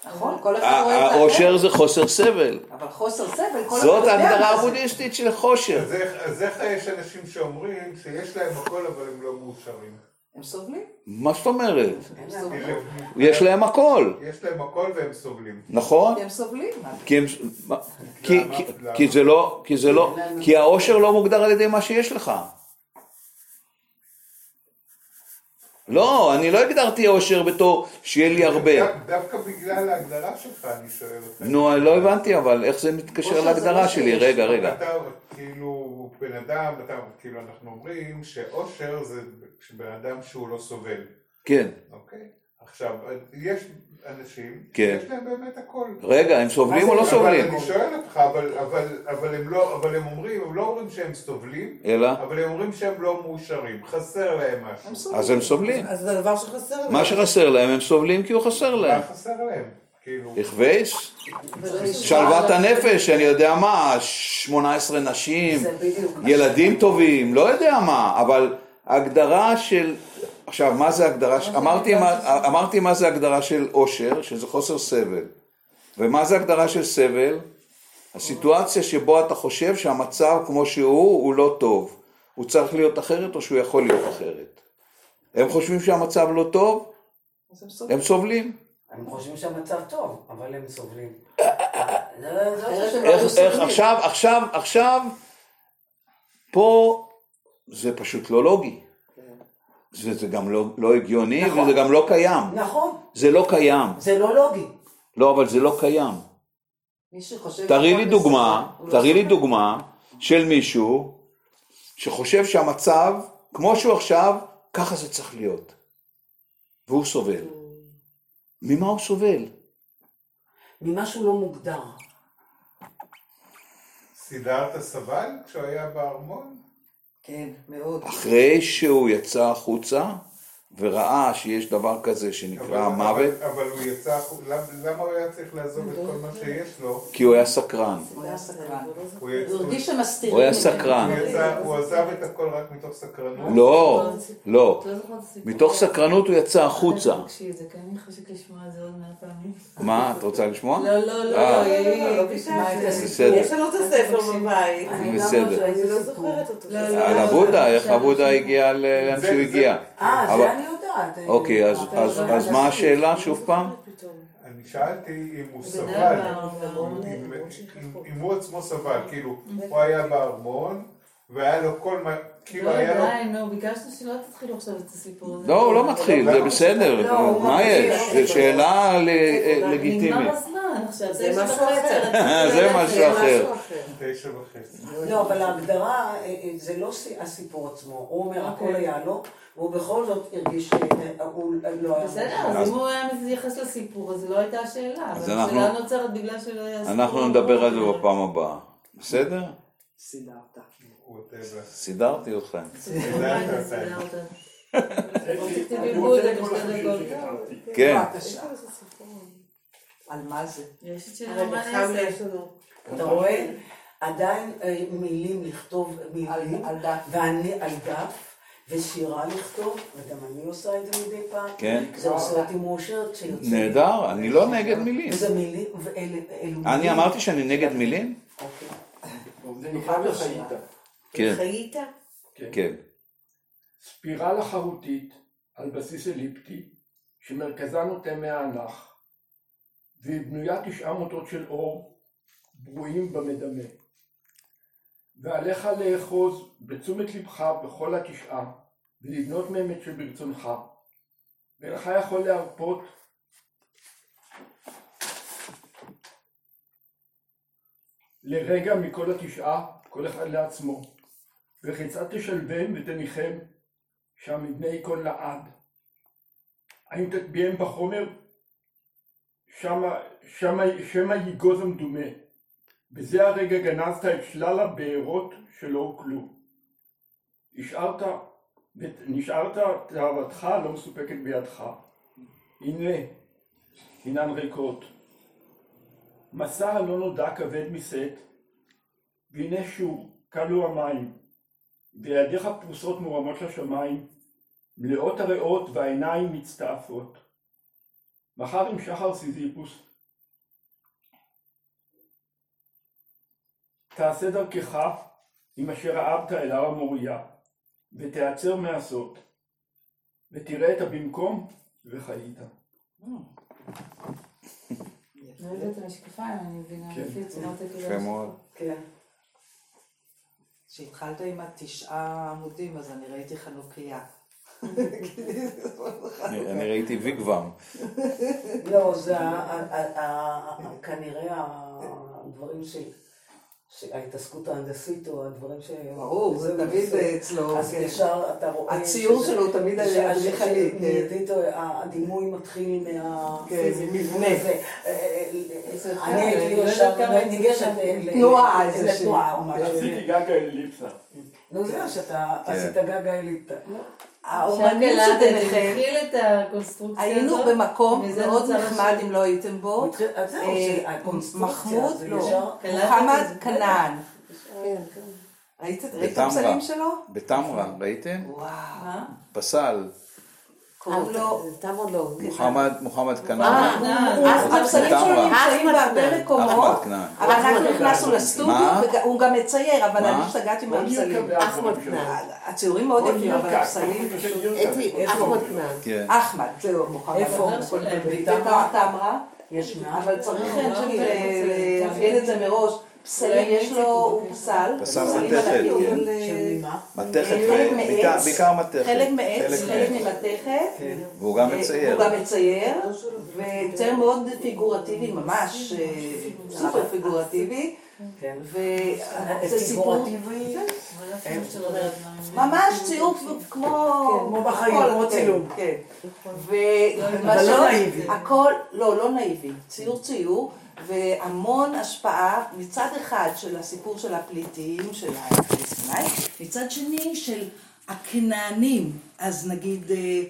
נכון, כל אחד רואה את זה חוסר סבל. אבל חוסר סבל, כל אחד זאת ההגדרה. הבודהיסטית של חושר. אז איך- יש אנשים שאומרים שיש להם הכל אבל הם לא מאושרים? הם סובלים. מה זאת אומרת? הם סובלים. יש להם הכל, יש להם הכל והם סובלים. נכון? כי הם סובלים. כי זה לא, כי זה לא, כי העושר לא מוגדר על ידי מה שיש לך. לא, אני לא הגדרתי עושר בתור שיהיה לי הרבה. דו- דווקא בגלל ההגדרה שלך אני שואל אותך. נו, לא הבנתי, אבל איך זה מתקשר להגדרה לא שלי? רגע, רגע. אתה כאילו בן אדם, אתה, כאילו אנחנו אומרים שאושר זה בן אדם שהוא לא סובל, כן. אוקיי? עכשיו, יש אנשים כן. שיש להם באמת הכל. רגע, הם סובלים או לא סובלים? אני שואל אותך, אבל, אבל, אבל, הם לא, אבל הם אומרים, הם לא אומרים שהם סובלים, אלא? אבל הם אומרים שהם לא מאושרים, חסר להם משהו. הם סובלים. אז הם סובלים. אז זה הדבר שחסר להם. מה שחסר להם, הם סובלים כי הוא חסר להם. מה חסר להם? כאילו, וייס? שלוות הנפש, אני יודע מה, 18 נשים. ילדים טובים, לא יודע מה, אבל הגדרה של, עכשיו מה זה הגדרה, ש- אמרתי מה- אמרתי מה זה הגדרה של עושר, שזה חוסר סבל, ומה זה הגדרה של סבל? הסיטואציה שבו אתה חושב שהמצב כמו שהוא, הוא לא טוב, הוא צריך להיות אחרת או שהוא יכול להיות אחרת. הם חושבים שהמצב לא טוב, הם סובלים. הם סובלים. הם חושבים שהמצב טוב, אבל הם לא סובלים. עכשיו, עכשיו, עכשיו, פה זה פשוט לא לוגי. זה, זה גם לא, לא הגיוני נכון. וזה גם לא קיים. נכון, זה לא קיים. זה לא לוגי. לא, אבל זה לא קיים. תראי לי דוגמה, הוא לא תראי לי. דוגמה של מישהו שחושב שהמצב, כמו שהוא עכשיו, ככה זה צריך להיות. והוא סובל. ממה הוא סובל? ממשהו לא מוגדר. סידרת סבל כשהוא היה בארמון? כן, מאוד. אחרי שהוא יצא החוצה וראה שיש דבר כזה שנקרא אבל- מוות, אבל- אבל הוא יצא, למה למה הוא היה צריך לעזוב את כל מה שיש לו? כי הוא היה סקרן. הוא היה סקרן. הוא הרגיש שמסתירים. הוא היה. סקרן. הוא יצא- הוא עזב את הכל רק מתוך סקרנות? לא, לא. לא. מתוך סקרנות הוא יצא החוצה. מה, את רוצה לשמוע? לא, לא, לא, אה. לא, לא, לא. יש לנו את הספר בבית. בסדר. לא אני לא. זוכרת אותו. לא, לא, על לא, הבודה, לא, איך הבודה עכשיו. הגיע לאן שהוא הגיע. אה, זה אני יודעת. אוקיי, אז- לא מה. השאלה שוב פעם? אני שאלתי אם הוא סבל. אם- הוא עצמו סבל, כאילו, הוא היה בארמון, והיה לו כל מה, כאילו לא, היה לו... די, נו, ביקשנו שלא תתחילו עכשיו את הסיפור הזה. לא, הוא לא מתחיל, זה בסדר. לא, מה. יש? זו שאלה ל- לגיטימית. עכשיו, [LAUGHS] זה משהו אחר. זה. משהו אחר. תשע וחצי. לא, אבל ההגדרה, אה, אה, זה לא הסיפור עצמו. הוא אומר, הכל אוקיי. היה לו, והוא בכל זאת הרגיש שהוא לא היה... בסדר. אז אם הוא היה מתייחס לסיפור, אז לא הייתה השאלה. אז אנחנו- השאלה נוצרת בגלל שלא היה סיפור. אנחנו נדבר על זה בפעם הבאה. בסדר? סידרת. סידרתי אתכם. סידרת. שכתבתי. כן. על מה זה? יש את שאלה הרי מה. יש לנו... אתה רואה? עדיין אה, מילים לכתוב מילים, על- על דף. ואני על דף, ושירה לכתוב, וגם אני עושה את זה מדי פעם. כן. זה עושה אותי מאושרת שיוצא. נהדר, אני לא נגד מילים. וזה מילים, ואלה אלו מילים. אני אמרתי שאני נגד מילים? אוקיי. זה. כן, חיית? כן. ספירלה חרוטית על בסיס אליפטי, שמרכזה נוטה מהאנך, והיא בנויה תשעה מוטות של אור, ברואים במדמה. ועליך לאחוז בתשומת לבך בכל התשעה, ולבנות מהם את שברצונך. ואינך יכול להרפות לרגע מכל התשעה, כל אחד לעצמו. וכיצד תשלבם ותניחם שם מבני כל לעד. האם תטביעם בחומר? שמה, שמה, שמא ייגוז המדומה. בזה הרגע גנזת את שלל הבארות שלא הוקלו. השארת, נשארת תאוותך לא מסופקת בידך. הנה, הנן ריקות. מסע הלא נודע כבד משאת, והנה שוב, כלו המים. וידיך פרוסות מורמות לשמיים, מלאות הריאות והעיניים מצטעפות. מחר עם שחר סיזיפוס, תעשה דרכך עם אשר אהבת אל הר המוריה, ותיעצר מעשות, ותראה את הבמקום וחיית. יודעת את המשקפיים, אני מבינה, כן. לפי צורת יפה הכיוון מאוד. כן. כשהתחלת עם התשעה עמודים, אז אני ראיתי חנוכיה. אני ראיתי ויגוואם. לא, זה כנראה הדברים של... ההתעסקות ההנדסית או הדברים ש... ברור, זה תמיד אצלו, אז כן. ישר אתה רואה... הציור שלו תמיד היה ש- אדריכלי, כן. הדימוי מתחיל מה... כן, ממבנה. זה, אה, זה אני הייתי לא ישר ניגשת זה ל- תנועה, ל- איזה לתנועה או משהו. עשיתי גג האליפסה. נו זהו, שאתה כן. עשית גג האליפטה. האומנים שביניכם, התחיל את הקונסטרוקציה היינו במקום מאוד נחמד. אם לא הייתם בו. אה, שהקונסטרוקציה מחמוד, לא, מוחמד זה. כנען. כן, כן. ראית ראית את בטמרה. הפסלים שלו? בטמרה, ראיתם? וואו. מה? פסל. קוראים לו... לא. מוחמד, מוחמד אה, כנען. אז הפסלים שלו. נמצאים אחמד בהרבה כנען. מקומות. אבל אנחנו נכנסנו לסטודיו, מה? והוא גם מצייר, אבל? אני השתגעתי מהפסלים. אחמד. כנען. הציורים מאוד יפים, אבל הפסלים פשוט... אחמד כנען. כן. אחמד, זהו, מוחמד. איפה? יש מעט. אבל צריך לא, לאפיין את זה מראש. פסלים, יש לו, הוא פסל. פסל פסלים מתכת. כן. מתכת, חלק ו- מעץ. בעיקר- מתכת. חלק מעץ, חלק חלק מעץ. ממתכת. והוא גם אה, מצייר. הוא גם מצייר, וצייר מאוד פיגורטיבי, ממש אה, סופר פיגורטיבי. כן. וזה סיפור, מה הם- ממש ציור כמו... כמו בחיים, הכל, כמו כן, צילום. כן. אבל לא נאיבי. הכל, לא, לא נאיבי. ציור ציור, והמון השפעה מצד אחד של הסיפור של הפליטים, של הפלסטינאים, מצד שני של הכנענים. אז נגיד, אה,